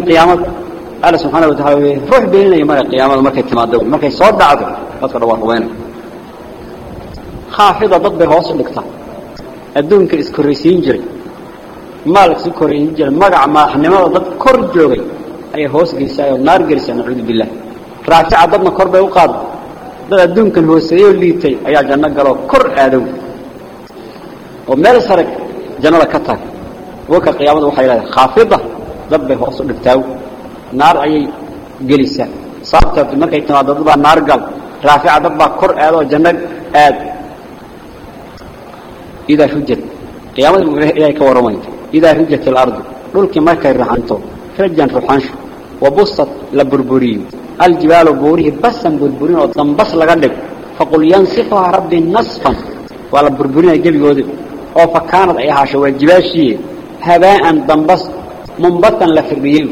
قال سبحانه وتعالى روح بيننا يوم القيامة ما كنت تمادوا ما كنت صاد عدو أذكر الله وين. خافضة ضد بهوس الدكتور أدون كإسكوريسين جري مالك سكوريسين جري مقع ما إحنا ما ضد كور جوغي أي هوس جلسة ونار جلسة نعوذ بالله. راجع ضدنا adduunkan hooseeyo liitay ayaa janno galoo kor aadow oo meel sare jannada ka tag waka qiyaamada waxay leedahay khaafida dad bay hoos u dhigtaa نار أي جلسة. صابت في مكة تنادضها نار قل رافع دبا كر أدو جنة أد إذا شجت قيامة إليك ورمين إذا شجت الأرض. للك مكة رحانتو فرجا رحانش وبصت لبربوري الجبال بوري بس بربورين وطن بس لغلق فقل ينصفها ربي نصفا. ولا بربورين يجب يوضي أو فكانت أيها شوى الجبال شيء. هباء دنبس. منبطا لفربيين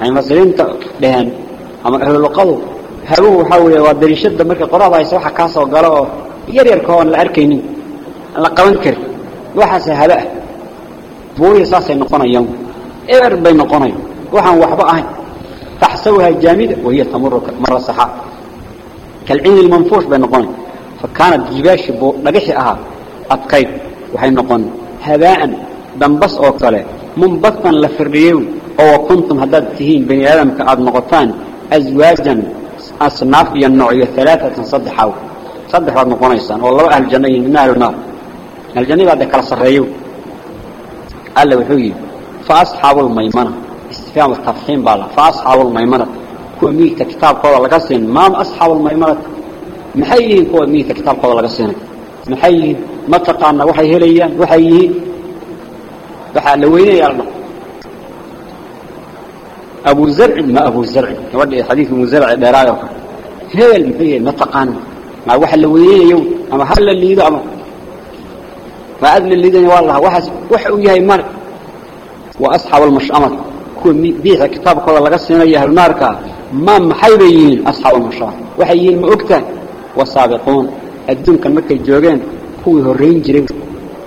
يعني مصرين لهن. أما أهل القضو هبوه حاولي ودريشد مركة قرابة يسوحا كاسا وقالوا يرير كوان لأركينين لا قوانكر وحاسة هباء بوريه ساسا ينقونا يوم. إير بين نقونا وحان وحبا تحسوها جامدة وهي تمر مرة صحاء كالعين المنفوش بين نقون فكانت جباش لقشي أها. أتقيد وحين نقون هباء. دنبس أوكالي. منبطا لفريو أو كنتم هداد تهين بني آدم كأد نقطان أزواجا أصناف النوعية ثلاثة صدحوا. صدحوا نقون إيسان والله أهل الجنة من أهل النار. الجنة بعد كلا صريو. قال له وحوي فأصحاب الميمنة. استفهام التفخيم بالا. فأصحاب الميمنة. كو ميكتا كتاب قوة لقسين ما أصحاب الميمنة؟ محيين كو ميكتا كتاب قوة لقسين محيين ما تقعنا وحي هليا وحيين وحي لوين يا الله. أبو زرع ما أبو زرع يودي حديث أبو زرع دراية هي المحيين ما تقعنا ما وحي لوين يوم. أما هل اللي يدعم. ما اللي يدعم والله. وحي وحي مر وأصحاب المشأمة. بيع كتاب كذا لقى سنة أهل النار ما محيبين أصحاب المشاة وحيين مؤكتا والسابقون. الدون كان مكة هو هرين جري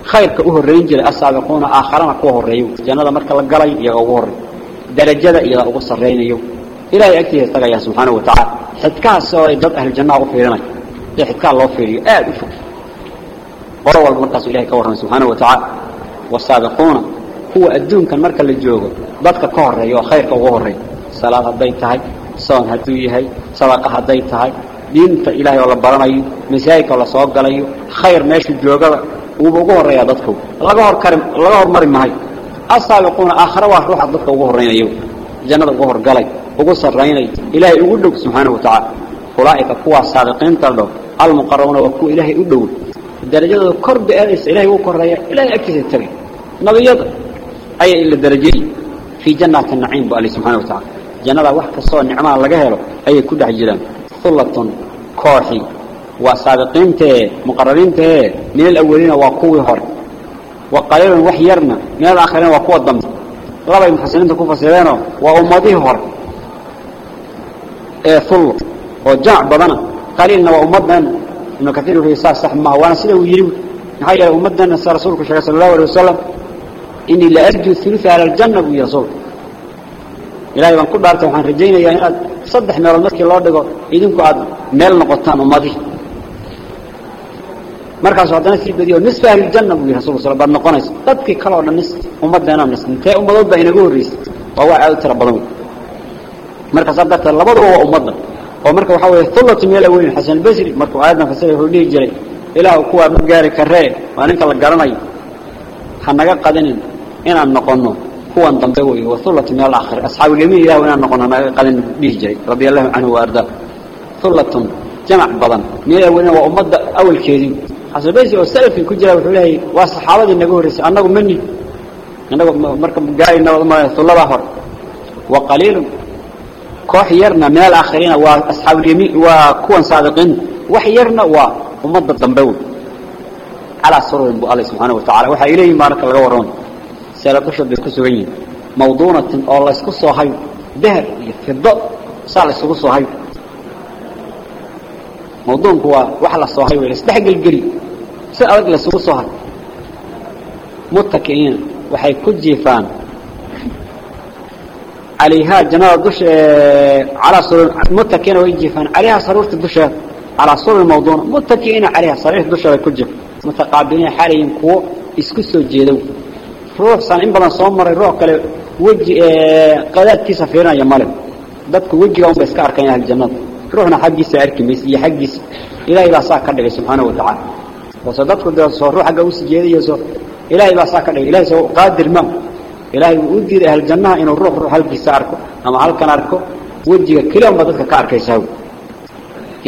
خير كأوه هرين جري السابقون آخرين كوه هريو جنة مركة لقلي يغور درجة إلى أقصى الرئيين يوم. إلى أكتيه صلى الله سبحانه وتعالى. حدكها سواء ضد أهل الجنة وفيرنا حدكها الله فيري. آه، أعرفه وروا المركز إلى كورنا سبحانه وتعالى. والسابقون هو الدون كان مركز للجوغ. ضدك كورنا يو خير كورنا صلاة الضيتها صلاة هدويها صلاة هدويها دينت إلهي ولا برمي مسايك ولا صواق خير ماشي الجوغ. وبقورنا يا ضدك الله قهر كرم الله قهر مرمي uuba ugu horeeyaa dadku laga hor kari laga hormari maayo asaabiquuna aakhira waa ruuxa dadka ugu horeynayo jannada ugu horgalay ugu sarraynay ilaahay ugu dhow subxaanahu watacaala ulaa'ika kuwaa saabiqiinta dhow almuqarrabuuna waa kuwa ilaahay u dhow darajadooda kor ba-aadaysa ilahay ugu koreeya ilahay agtiisa tagay nabiyada ayaa ila darajayey fii jannaati naciim bu ali subxana wa tacala jannada wax kastoo nicmaha laga helo ayay ku dhex jiraan hullatun kooxi waa saabiqiintae muqarrabiintae min alawaliina waa kuwii hore wa qaliilun wax yarna min alaakhiriina waa kuwa dambe labay mufasiriinta ku fasireenoo waa ummadihii hore ee hullo oo jamac badana qaliilna waa ummaddan ibnu kaiir wuxuu saas sax maaha waana sida uu yidhi maxaa yeelay ummaddan sa rasuulku sheegay meel markaasu haddana sii badiyo nisfa ahlijanna buu yihi rasulku sal baad noqonaysa dadkii kale o dhan nis ummaddeena nis intee ummadood baa inaga horreysay waa waa aad tira badan wey markaasaa darteed labaduba waa ummadda oo marka waxaa weeye hullatu meel aweynin xasan albasri markuu aayaddan fasira wuxuu dhihi jiray ilaahu kuwaa ma gaari karee waa ninka la garanayo ha naga qadinin inaan noqono kuwan dambe wey wahullatu min alaakhir asxaabulyamiin ilahu inaan noqono naga qadin dhihi jiray radia allahu canhu waardaa hullatun jamac badan meel awelina waa ummadda awalkeedii حسبيسي والسلف في كجرة وحولي والصحابة النقوة الرسالة أنه مني. أنه مركب قائل أنه ما يطلب أهر وقليل. كوحيرنا من الآخرين وأصحاب اليمين وكوان صادقين. وحيرنا ومضى الضنبول على صورة ابو الله سبحانه وتعالى. وحي إليه ما نكال غورون. سيلاكوش بكسوين. موضونة. الله سكسوهاي دهر يفضل صالح سكسوهاي hayo laisdhexgelgeli si adag laysugu soo hayo muttaki'iina waxay ku jiifaan عليها جناة دش على سرور متكئين ويجيفان عليها سرورة دشة على سرور الموضوع. متكئين عليها سرير دشة ويكجف متقابلين حاليا كو اسكسو جيدو. روح سان إن بدن صوم مرة روح كله وجه قدات كيس فينا يا مالك. wajiga un iska arkayaan hal روحنا حق السعر كميس إيه حق س إلى إلى صاحك الله سبحانه وتعالى. وصدقك ده صار روح جوس جيدي يسوع إلى إلى صاحك الله إلى سو قادر مم. إلى يودي أهل الجنة إنه الروح روح حق السعركو أما على كناركو ودي كلهم بدك كارك يسوع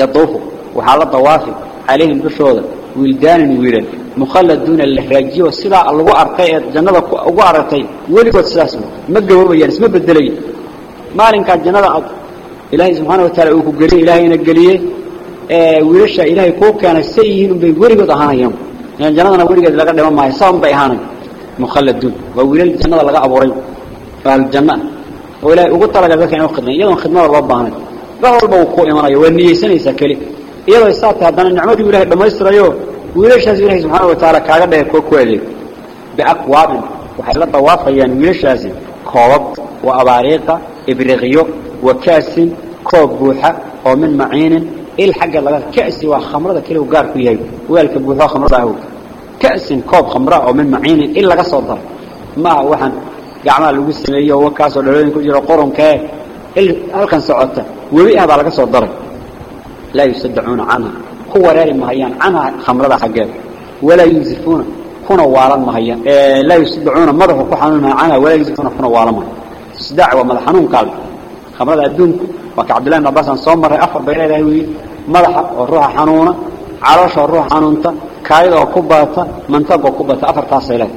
يطوفوا وحال طوافه عليهم بشرة ولدان ويرن مخلدون الحرجي والسلا الله أرقي. الجنة وأرقي ولي قد سلاسمه ما جوابه يعني اسمه كان الجنة subxaana wataala uu ku geliyey ilaahayna geliyey wiilasha ilaahay kuu keenay say yihiin unbay weligood ahaanayaan jannadana weligeed laga dhiman maayo saban bay ahaanayan مخلدون. وويل الجنة لغا أبوري فالجنة. وإلهي أقول لك ذلك أنه خدمة يدون خدمة والبابانا فهو البوكو إمانا والنية سنة يساكلي إيضا يساعد هذا النعمة وإلهي لما يسر أيوه ويلش إلهي سبحانه وتعالى كاغدا يكوكو إليه بأقواب. وحيلا طوافا يعني ويلش هذا كوب وأباريقة. إبرغيو وكأس كوب بوحة ومن معين. إيه الحاجة لغا كأس وخمرة كله وقار فيها ويالك بوحة خمرة هو. كأس كوب خمراء أو من معين. إلا قصدر ما وحن يعمل لو سميه وكأس ودلوين كجرا قرن كاه إلا هل كان سعته وبيئة على قصدر لا يصدعون عنها. هو راري مهيان. عنها خمرة حقات ولا ينزفون كنا وارا مهيان. إيه لا يصدعون. مره كحنونها عنها. ولا ينزفون كنا وارا مهيان. صداع ومرحنون قال خبر هذا الدنيا وكعبد الله النبي صلى الله عليه وسلم رأى أفر بيلاوي مرح الروح حنونة. عرش الروح حنونته كايد وكبته منتج وكبته أفر تاسيلة.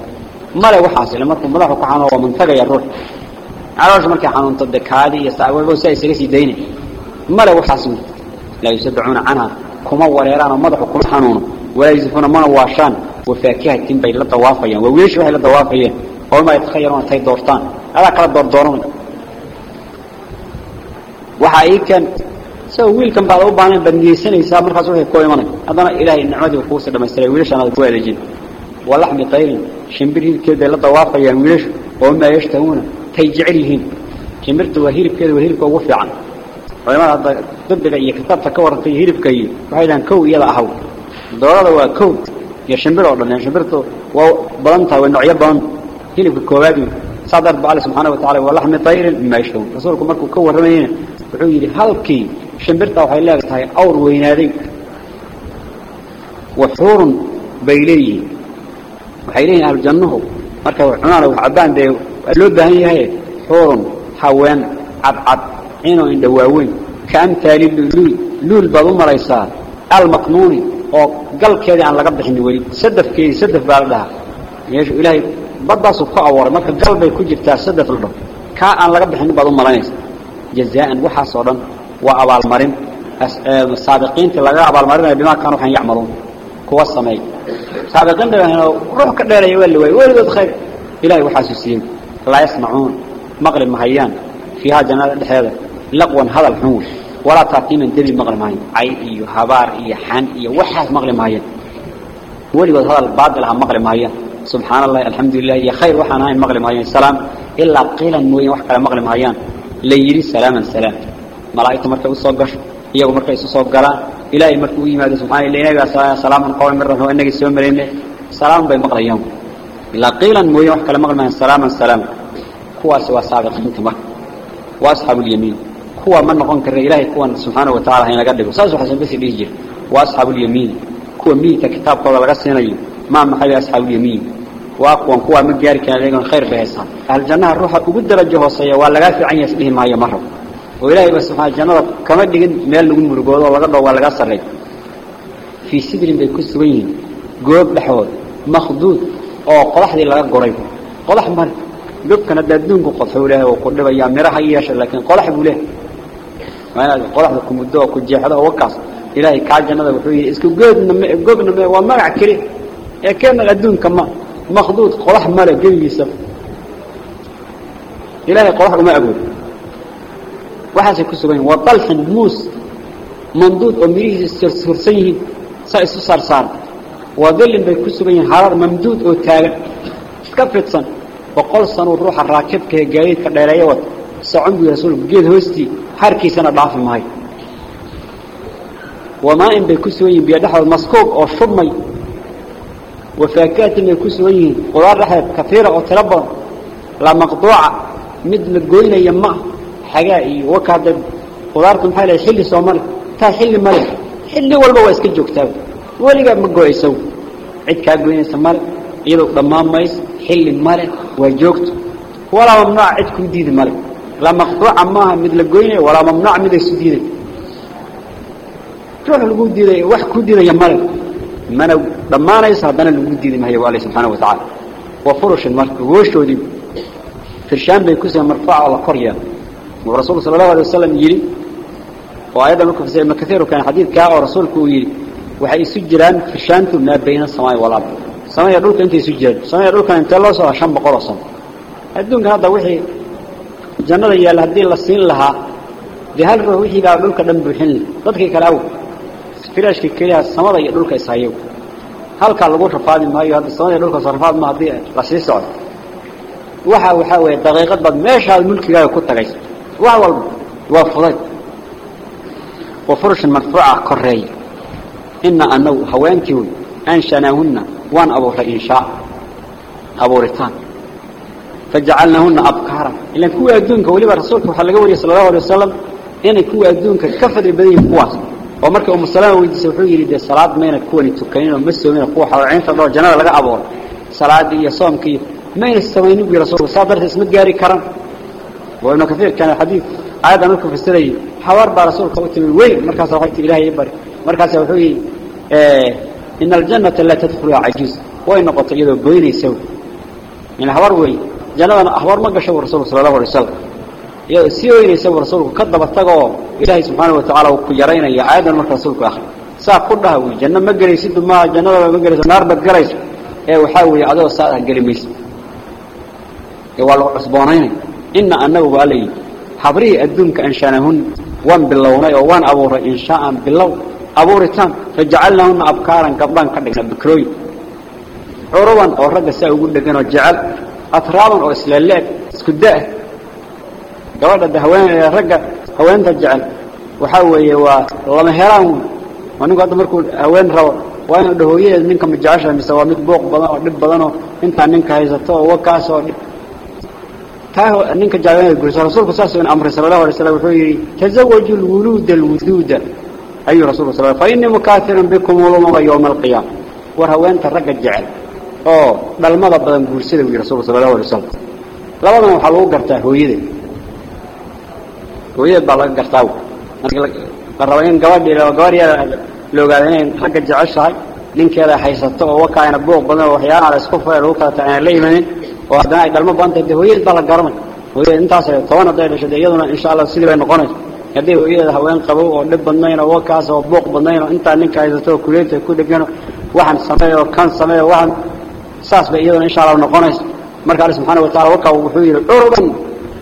ما له وحاسيل ما تقول مرح وحنونة ومنتج الروح. عرش مركي حنونته دكالي يستعمل وسائل سريس ديني. ما له وحاسيل لا يسبعون عنها. كما وريران ومدح كل حنونة. ولا يزفون ما واشان. وفاكهة تنبي للدوافيا وويش وهي للدوافيا وما يتخيرون تيد دورتان. هذا كلا دور دورنا وحقيقة كان سو ويل كان بعده بعنا بنيسني سامر خصوصه كوي ماني. أنا إلهي النعمة وفوسة دم السري ويلش أنا أقول لجين ولا حمي طير شمبري كده لا طواف يعني ويلش. وهم يشتهون. تيجعلهم شمبرت وهير كده وهير كوفي عن وما هذا ضد لي كتاب تكور في هير بكي وهاي لأن كوي يلا أهو. دور هذا كوي يا شمبر أولا يا نعم شمبرتو. وبلنتها والنعيب بان هير بكوابي صدر بعلى سبحانه وتعالى ولحم طير ما يشلون رسولكم مركو كور رمينا بحوي لي هلكي شمبرتا وحي الله قلتها أور وينادي. وحور بيلي. وحيلين على الجنة مركو عنا وعبان دي اللوبة هي هي حور حوان. عب عب. عينو عند واوين. كان تالي اللول لول بضوم ريسار المقنوني. أو قل كذا عن لقبة حني ولي. سدف كي سدف بعدها يشو إلهي gal bay ku jirtaa sadaf la dhaho kaa aan laga bixin baad u malaynaysaa جزاء ودن وأبال مرين السابقين تلقى أبال مرين بما كانوا حين يعملون كوا السماي سابقين هنا روح كدير يولي ويولي خير إلهي وحاسسين لا يسمعون مغرب مهيان فيها جنال هذا لقوا هذا الحوش ولا تعطيم دبي مغرب مهيان إيو حان إيو وحاس مغرب مهيان ولي هذا البعض لها مغرب مهيان سبحان الله الحمد لله يا خير وحنا هاي مغرب مهيان السلام إلا قيلا موين وحكا مغرب مهيان ليري سلاما سلام ملائكه markay u soo gasho iyagu markay isu soo galaan ilaahay markuu u yimaado subhanahu wa ta'ala salaaman qawlan min rabbihi innaga soo mareeyay salaam bay maqlayaan ila qiilan mooyo wax kala maqlayaan salaaman salaam kuwaas waa saabiqiinta marka waa ashabul yamin kuwa man noqon kara ilaahay kuwan subhanahu wa ta'ala inaga dhigo saas waxa san bisi dhigi waa ashabul yamin kuwa miita kitaabkooda laga siinayo ma maxay ashabul yamin وأقوى قوة مجاري كان ليقون خير بهيسا الجنة الروح أقول درجة هوسية ولا غافي عن يسليه ما هي مرة وإلهي بس سبحانه الجنة كما دقن ميال لغن مرقود ولا قدر ولا قصر في سدر بيكس وين قوب لحوض. مخدود أو قلح دي لغا قريب. قلح مر. قوب كان الدادون قلحه له وقل له يا مرح ياشا لكن قلح بله ما قلح لكم الدواء كجيح هذا وكاس. إلهي كعال جنة وحوي. إسكو قوبنا ومرع كريه. يا كان الدون كمان مخدود قلح ماله جيسا إلهي قلح ما أقول. وحاسي كسبين وطلح موس ممدود ومريه سرسيه سايسو صار وظل بي كسبين حرار ممدود وتاغ. كفت صن وقل صن الروح الراكب كه جايد كديرية وات سعن بي رسول جيد هوستي. حركي سنة ضعف ماي وما إن بي كسبين بيدخل مسكوك أو شمي وفاكهة من كسوين قدار رحب كثيرة وتربى لا مقطوعة. مثل الجوينة يما. حقائي وكاد قداركم حالة حل سومر تا حل ملك. حل والبوا يسكجو كتاب ولقى مقوع يسو عد كاقوين سمال يدو ضمان ميس. حل ملك. وجوكت ولا ممنوع عد كوديد ملك. لا مقطوعة ماها مثل الجوينة ولا ممنوع مثل السديد شو الجود دي وح كوديد يا ملك. من لما أنا يسحبنا المودي ما هي والله سبحانه وتعالى. وفرش المرك وشودي في الشام بيكون زي مرفع على قرية. ورسول صلى الله عليه وسلم يري. وأيضا مكف زي كثير وكان حديث كاع ورسول كويري وحيسجران في الشام ثم بين السماء والأرض. السماء يقول كأنت يسجر السماء يقول كأنت الله صلى الله عليه وسلم هدون هذا وحي جنر يا لهدين لسين لها. ذهال روحي ذا يقول كدم بحن ضدك كلاو. Firaashka kaliya samada iyo dhulka isaayay halka lagu rafaadi maayo hadda samada iyo dhulka sarfaad ma hadii la sii socdo waxa waxa way daqiiqad bad meesha mulkigaaga ku tagay wax walba waa fuday wa furush marfuuca koreey inna annahu haweenkii anshanahunna waan abuuray insha abuuritaan فجعلناهن أبكارا إلا كوا أدونك ولي رسولك وحلقه ولي صلى الله عليه وسلم إن كوا أدونك كفر بدين قواس ومركه أم السلام yiri de salaad mayna kuwani tukayn oo masooyina kuwa xawacinta dhoo jannada laga abuuro salaadii iyo soomkii mayna samaynin bi rasuulku saadar isma gaari karan wa ibn kathir kana hadith ayada markuu fasiray xawar ba rasuulka u timid weyn markaas waxa ilaahay bari markaas wuxuu yiri ee in aljannata la tadkhulu ajuz way noqotay iyadoo goynaysa in xawar weyn jannada xawar ma gasho rasuulku sallallahu alayhi wasallam iyo wa ta'ala ku yareynaya aadan marka rasuulku akhri saa ku dhaha wi janna ma galaysid ma jannada ma galaysid naar bad galaysid ee waxa weey adoo saa galimaysid ee waa loo cusboonaynay inna annahu walay habri adduunka anshanahun wan bilowna oo wan abuuray inshaan bilow abuuritaan faj'alnahum abkaran qabdan ka dhigna bikrooy curawan oo ragga saa ugu dhagan oo jecel atraaban oo isla leeg isku daa gabadha haween ragga haweenta jecel waxa weeye waa lama helaan anigu hadda markuu haween rabo وأنا دهوية منك مجاشة مسوا مد بوق بدن أو دب بدن أنت منك هيزتوا وكاس أو تاه منك جاوين يقول رسولك صلى الله أمر صلى الله عليه وسلم يقول تزوجوا الولود الودود. أي رسول الله صلى الله عليه وسلم؟ فإني مكاثر بكم ولما يوم القيامة. ورهوين ترقى الجعل؟ أوه بل ماذا بدن يقول سيدي رسول الله صلى الله عليه وسلم؟ labadana waxaa lagu gartaa hooyada badan oo waxyaalaha la isku fayl lagu kala tahay aan la imanin oo haddana ay dhalmo badan tahay hooyada baa la garanay hooyada intaas toban hadday dhashay iyaduna insha allah sidii bay noqonaysa haddii hooyada haween qabow oo dhib badnayn oo wakaas oo buuq badnayn oo intaa ninka haysato oo kuleeta ku dhegano waxaan sameeyo kan sameeyo waxaan saas bay iyaduna insha allah noqonaysa marka Allah subhanahu wa ta'ala waka wuxuu yiri urban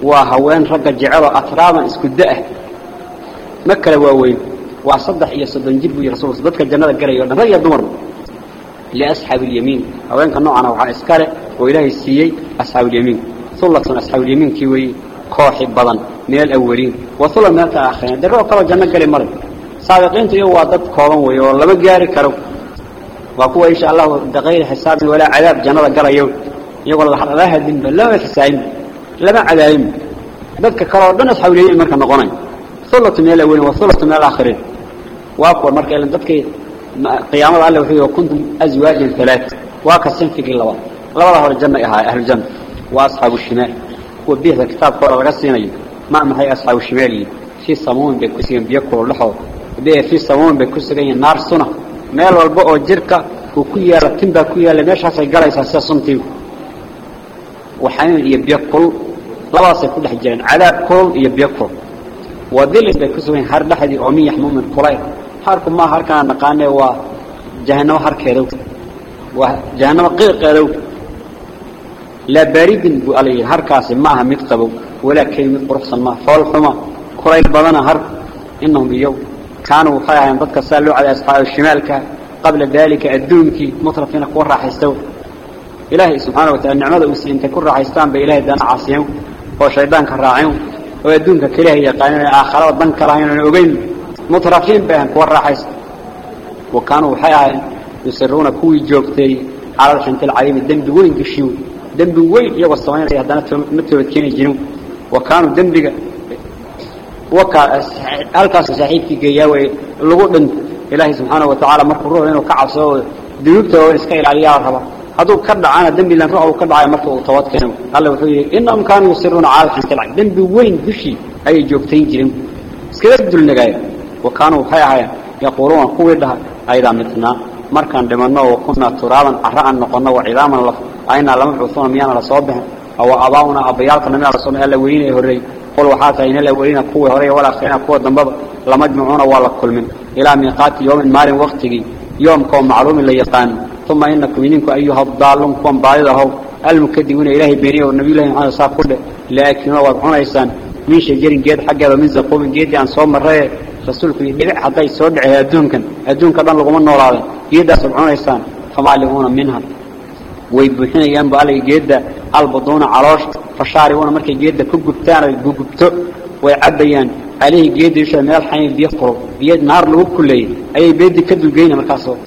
وهوين رب الجعل أطراما اسكداء مكة وهوين وصدح يا صدن جيب يا رسول صدتك الجنة الجري ولا رأي الدمر. لأصحاب اليمين. هوين كان نوعنا وحا إسكارة. وإله السيي أصحاب اليمين. صلة أصحاب اليمين كيوي كوحي بلن من الأولين. وصلة من الآخرين دروا قرى الجنة الجري مرد سابقين تيو وادت كورن ويو. لما جاري كرو. وقوة إن شاء الله دغير حساب ولا عذاب جنة الجري يقول الله هذا دين بالله حسين لما عدايم ذلك دنا حولين مركا نقونين ثلة من الأولين وثلة من الآخرين. وأقوى مركا إلى ذلك قيام الله وحيه وكنتم أزواج ثلاث. وكسن في الله الله الله الجنة أهل الجنة. وأصحاب الشمال. وبيه الكتاب قرر رقصيني ما ما هي أصحاب الشمال. في صمون بكسين بيكور لحو. بيه في صمون بكسين نار سنة. ميل والبقى وجركة وكيا رتنبا كيا لماش هسي قرأي ساسا وحنين يبيكل. لباس كل حجان. عذاب كل يبيكل. وذل بكسوين هر لحدي عمي يحمو من قريب هركم ما هر كان نقانه وجهنم هر كيرو وجهنم قير قيرو لا بارد بو عليه كاس معها متقبو ولا كلمة قرصا ما فول حما قريب بدنا هر. إنهم بيوم كانوا خيرا ضدك سألوا على أصحاب الشمال قبل ذلك الدونك مطرفين قرى حيستوي إلهي سبحانه وتعالى نعمة وسين تكون راعيستان بإلهي دان عاصيهم وشيطان كراعيهم ويدونك كليه يقانون آخر وضن كراعيون وبين مترفين بهم كون راعيست وكانوا حياة يسرون كوي جوكتي على الحنت العليم الدنب وين قشيو دنب وين يقوى الصوين يهدانت متوت كين الجنوب وكانوا دنبك وكا ألكاس سحيد في قياوي اللغو إلهي سبحانه وتعالى مرقروه لأنه كعصو ديوبته وإسكايل عليها الربا هذو كرد عنا دنبي لأن روحه كرد عنا مركه وطوات كانوا قال له فيه إنهم كانوا يصرون على الحنك العين دنبي وين بشي أي جوبتين جرم سكذا بدل النقايا وكانوا حيا يقولون قوة لها أيضا مثلنا مركان دمنا وكنا ترابا عراء نقلنا وعظاما لف. أين لم يبعثون ميانا لصوبها. أو أباؤنا أبيالك نمينا لصوبها الأولين يهري. قل وحاتا إن الأولين قوة هري ولا أخينا قوة دنبابا لمجمعون ولا كل من. إلى ميقات يوم مال وقتك يوم كون معلوم اللي يقان. ثم إنكم إنكم أيها الضالون كون بعيده المكذبون إلهي بينيه والنبي الله محمد صلى الله عليه وسلم لكن وضعون إيسان من شجر جيد حقا ومن زقوم جيد عن صوم الرأي رسولك يدعي حتى يسودع أدونك أدونك دان لغم النور هذا. جيدا سبعون إيسان فمعلمون منها. ويبوحين ينبع علي جيدا البضون عراش فشارعون مركي جيدا كبتان كبتو ويعبيان. عليه جيد يشا ميل حين بيقرب بيد نار لو كليه أي بيد كدو جينا markaasoo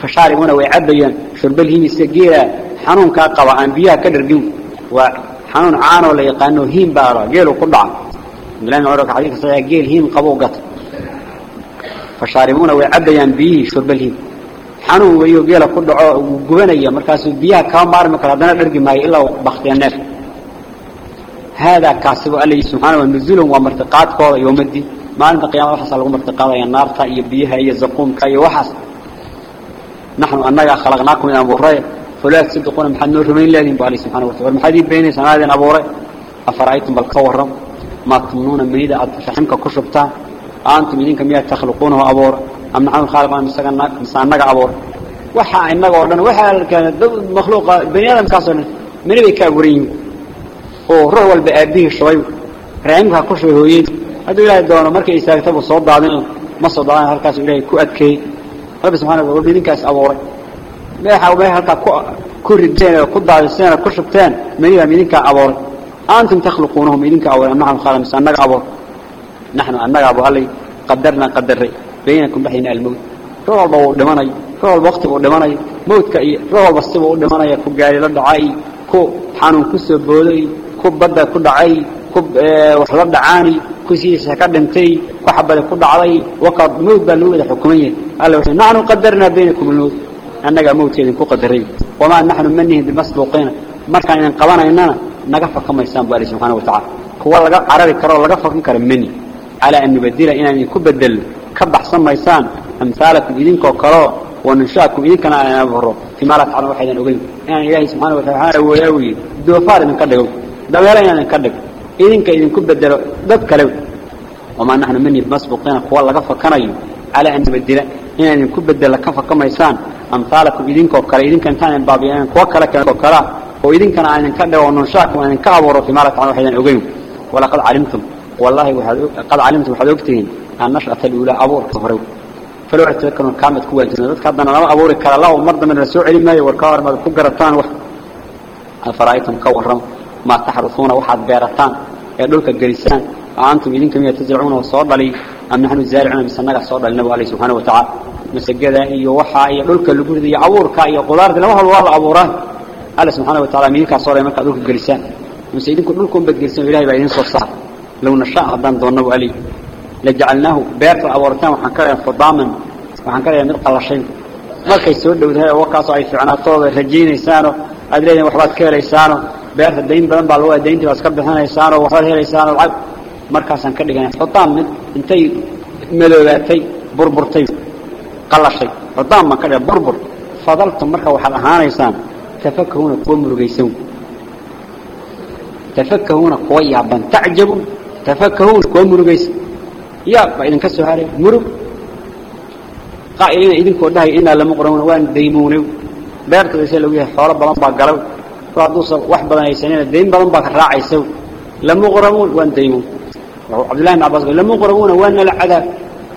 fashaaribuna way cabayaan shurbalhiin isageera xanuunka qaba aan biyaha ka dhargin waa xanuun caano la yaqaano hiin baara geelu ku dhaca milan oraka xadiiska saxiix geel hiin qabo gat fashaaribuna way cabayaan biyi shurbalhiin xanuun weeyo geela ku dhaco gubanaya markaas biyaha ka maarmi kara hadana dhargi maayo ilaa baqtiya neef هذا كاسب الله سبحانه ونزول ومرتقات كودا يوم الدين قيامة وحص على مرتقات يا نار تا يبيها يا زقوم كي وحص. نحن أننا خلقناكم من أبو رأي فلا تصدقون محل نور من الله بالله سبحانه وتعالى؟ المحدث بين سنادين أبو رأي أفرأيتم بالكور ما تمنون من إذا أتفحمك كشبتا أنتم منين كم تخلقونه أبو رأي أم نحن خالقنا مسكنا مسانك أبو رأي وحا إنك وردنا وحا كان مخلوق بني آدم كاسرنا من يبي كابورين oo ruux walba aabihi shubayb raayimka هذا إلهي دونه مركي إساك تبو صوت دعا منه مصر دعا هالكاس إلهي كؤدكي رب سبحانه وتعالى ربي ننكاس أبوري ميحا وميحا كوردتين وكود دعا السينة كوشبتين مريبا منك أبوري أنتم تخلقونهم إلينك أبوري أم نحن خالمس أم نقع أبور نحن أم نقع أبور هلي قدرنا قدري بينكم بحين الموت روح البو دماني روح الوقت بو دماني موت كأي روح البسي بو دماني كو قاري كو حانو كسب بولي كو بدا كو دعاي كو وحضر دعاني كو حبدا كو دعاي وقد موت بلوه حكومية قال له نحن قدرنا بينكم الموت أنك موت يدين كو قدرين وما نحن منه بمسبوقين. مركا إن قوانا إننا نقف كما يسان بالي سبحانه وتعالى. هو لغا عربي كرو لغا فكن كر مني. على أن نبدل إن أن يكبدل كبح سما يسان أمثالكم إذنكو كرو وننشاكم إذن كان أنا أبهرو. فيما لا تعلم وحيدا أقول يعني إلهي سبحانه وتعالى ويوي دوفار من كدقوا دويلا يعني كدق إذن كبدل ضد كلو. وما نحن مني بمسبوقين هو لغا فكن على أن نبدل إن أن يكبدل كفا كما يسان أمثالكم إذنكو كرو إذن كان تاني بابيان كوا كلا كلا كلا وإذن كان عن كذا ونشاكم عن كعبر في مالك عن واحد أقيم. ولقد علمتم. والله قد علمتم حدوكتين أن نشأة الأولى أبور كفروا فلو اعتذكروا كامت كوة جنة. كذا أنا أبورك كلا الله ومرض من رسول علم والكار ما كجرتان وح فرأيتم كورم؟ ما تحرثون وحد بيرتان. يدولك الجلسان أنتم إذن كم يتزرعون وصور لي أم نحن الزارعون بسنة صور للنبي عليه سبحانه وتعالى. مسجدا إيه وحا يدولك اللي يا أبورك يا قدار لما هو الله أبوران الله سبحانه وتعالى ميلك صار يمك أدوك الجلسان مسيدين كلكم بالجلسان إلهي بعدين صار. لو نشاء أبان دونه علي. لجعلناه بيرت أورتان وحنكر فضاما. وحنكر يمد قال شيء له هذا وقاص أي فعنا طوب رجين إنسانه أدري وحبات كير إنسانه بيرت الدين بدن بالوا الدين تبى سكب هنا إنسانه وحبات هنا إنسانه العب مركز هنكر يعني فضام من انتي ملولاتي بربرتي قال شيء فضام ما كده بربر فضلتم مركز وحد هنا إنسان تفكهون قوم مرقيسون تفكهون قوي عبان تعجبوا تفكهون قوم مرقيس يا فإذن كسوا هذا مرق قائلين إذن كودها إنا لمقرون وان ديمون بيرت ليس لو يحول بلان با قلو فادوس واحد بدن يسنين دين بلان با راعي سو لمقرون وأن ديمون عبد الله بن عباس لمقرون وأن العذاب.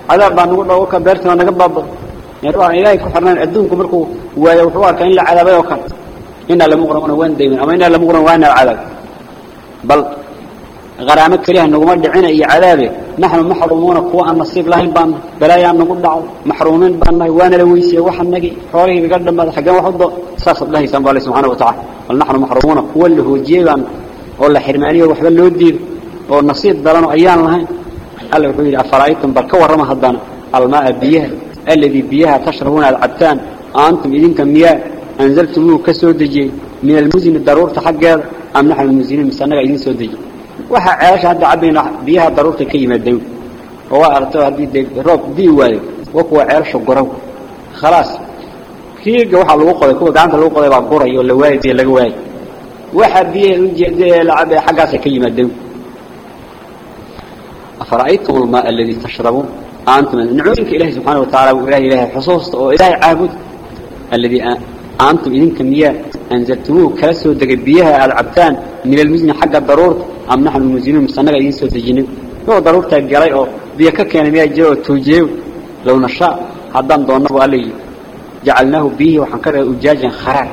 عذاب بان نقول لو كبرت وأنا قبض يعني إلهي كحرنا أدونكم مركو ويوحوا كان إلا عذابه وكان إنا لمغرمون وين دايما أما إنا لمغرمون وين العذاب. بل غرامك كليها نقوم دعينا إي عذابه. نحن محرومون قوة النصيب لهم بان بلايا نقول دعو محرومين بأن وأنا لويسي وحن نجي. حواليه بقدم ماذا حقا وحضه ساس الله سبحانه الله سبحانه وتعالى. بل نحن محرومون قوة اللي هو جيبان. ولا حرمانية وحبا اللي ودير والنصيب دلانو أيان لهم قال له يقول أفرأيتم بل كورما هدانا الماء بيها. الذي بيها تشربون العبتان أنتم إذن كمياه أنزلتموه كسودجي. من المزن الضرورة حقا أم نحن المزنين؟ مسنقا إذن سودجي. Waxa ceesha hadda cabayna biyaha daruurta ka yimaadeen oo arto hadii roob dii waayo waa kuwa ceelsha gorow خلاص kiiga waxa lagu qoday kuwa gacanta lagu qoday baa guray oo la waayay laga waayay waxa biyaha u jeeday lacab xagaas ka yimaadeen أفرأيتم الماء الذي تشربون أنتم نعوذك إله سبحانه وتعالى وإله إله حصوص وإله عابد الذي أنتم أم نحن المزنون مسنة إذن سو تجنب هو ضرورة الجري أو بيكا كان مياه جو توجيو لو نشاء هدان دونه علي. جعلناه به وحنكر أجاجا خرار.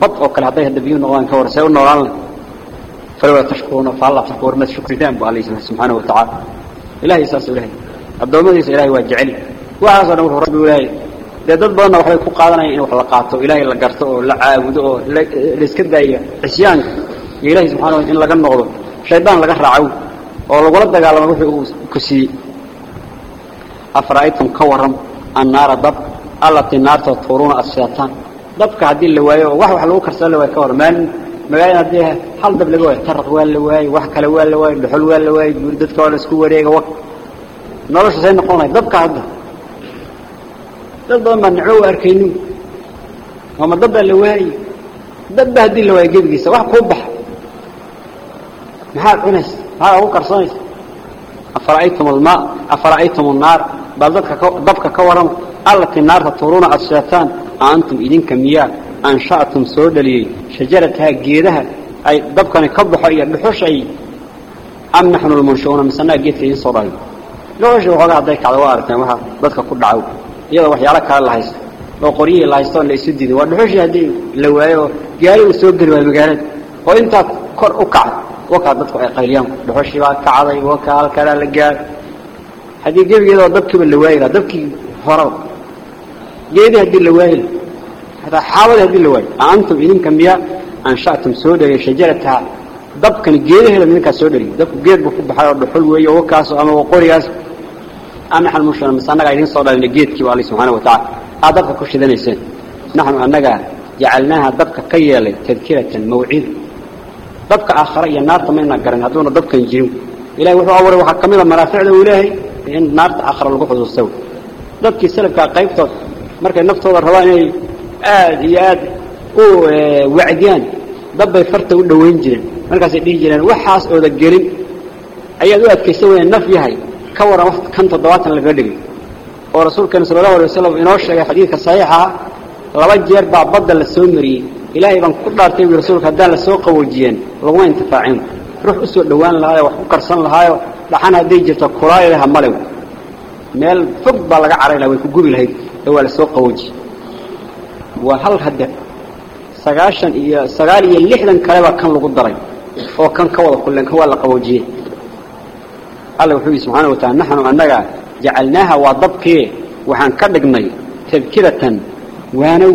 بط أو كل هذا بيو نغان كور سيو نغان فلولا تشكرون فالله تشكر ما شكرتان بالله سبحانه وتعالى. إلهي ساس إلهي. الدومديس إلهي واجعلي وعاصر نور ربي إلهي. dee dad badanna waxay ku qaadanayaan in wax la qaato ilaahay la garto oo la caabudo oo شيطان لقى رعوه والله ولد قال ما في كسي. أفرأيتم كورم النار ضب. الله النار تطورون الشيطان. ضب كهدي اللي وياه واحد حلو كرسال اللي كور من ما جاي نديها حل ضب اللي وياه ترق وياه اللي وياه واحد كلو وياه اللي وياه بحلو وياه اللي وياه بردت كور سكو وريج وق نرش زين نقولنا ضب كهدا ضب من عو أركينو. وما ضب اللي وياه ضب هدي اللي وياه جيب جيسه واحد كوبح محاق إنس هذا هو كرسانيس أفرأيتم الماء أفرأيتم النار؟ بابك كورم. التي النار تطورون على الشيطان. أنتم إذن كمياء أنشأتم سود لي. شجرتها قيدها أي بابك نكبح أي بحوش أي. أم نحن المنشؤون مثلنا قيد في صوري لو أجل وقال عديك على وارتنا يعني محا بابك كل عاو. يلا وحي عليك على الله لو قرية الله يستون لي سدين وابحوش هذه لو أيوه قالوا سود المجالات وإنت كر أكعب. Dadku ay qayliyaan dhuxushii baa kacday wakaa halkalaa la gaar هذه جيب جيدا ضبك باللوايل ضبك فرض جيدا هذه اللوايل هذا حاول هذه اللوايل أنتم إذن كمبياء أنشأتم سودة شجرتها ضبك جيدا هذا منك سودة ضبك جيد بكب حيوان حلوة وكاس أما وقورياس أنا حل مشكلة مسانا قاعدين صودا من جيد كي والله سبحانه وتعالى هذا ضبك كش ضبك آخر يا النار تمينا قرن هذون ضبك نجيم إلهي وحو أول وحا كميدا منافع له إلهي إن نار آخر لقو حدو السوي ضبك سلبك قيبته مركا نفتو الرواني آد ياد ووعديان ضب يفرت ودوين جيران مركا سيدي جيران وحاس أو ذقلين أياد وقت كيسوي النفي هاي كورا وقت كنت ضواتنا لقدقي ورسول كان صلى الله عليه وسلم إنوش حديث صحيحة laba jeer baa badda إلهي بان كبار تيب رسولك هدان لسوق ووجيين لوين تفاعين. روح أسوء دوان لهاي وحكر صن لهاي لحانا دي جبتا كراي لها ملو ميل فقبا لقع علي لوين كقوبي لهي لوين لسوق ووجي وهل هدى سغاشن إيا سغالي يليحدن كلابا كان لقدرين هو كان كوضا كلن كوالا قووجيين الله وحبي سبحانه وتعالى. نحن أننا جعلناها وضبكي وحان كبقني تذكرة. وانو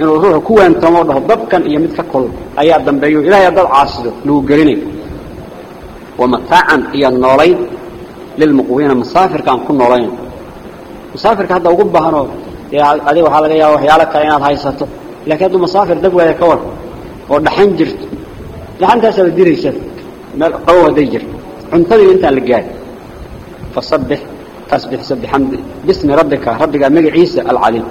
إنه روح كوان تمرضه كان إيا مدك أي أدن بيو إلى يدل عاصده لو قريني ومتاعا هي النورين للمقوين مسافر كان كل نولين مسافر كان دو قبه هنو يا أدي وحالك يا وحي على كاينات هاي ساتو لكن دو مسافر دقوا يا كور ودحين جرت دحين تاسب الديري شف مال قوة ديجر عن طريق انت اللي فصبح تصبح سبح بسم ربك ربك ربك عيسى العليم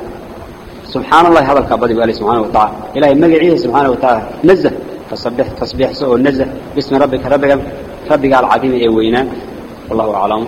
سبحان الله هذا الكبدي بالله سبحانه وتعالى. إلهي مجعيه سبحانه وتعالى. نزه. فصبح تصبيح سوء نزه. باسم ربك ربك. ربك العظيم إيوينا والله أعلم.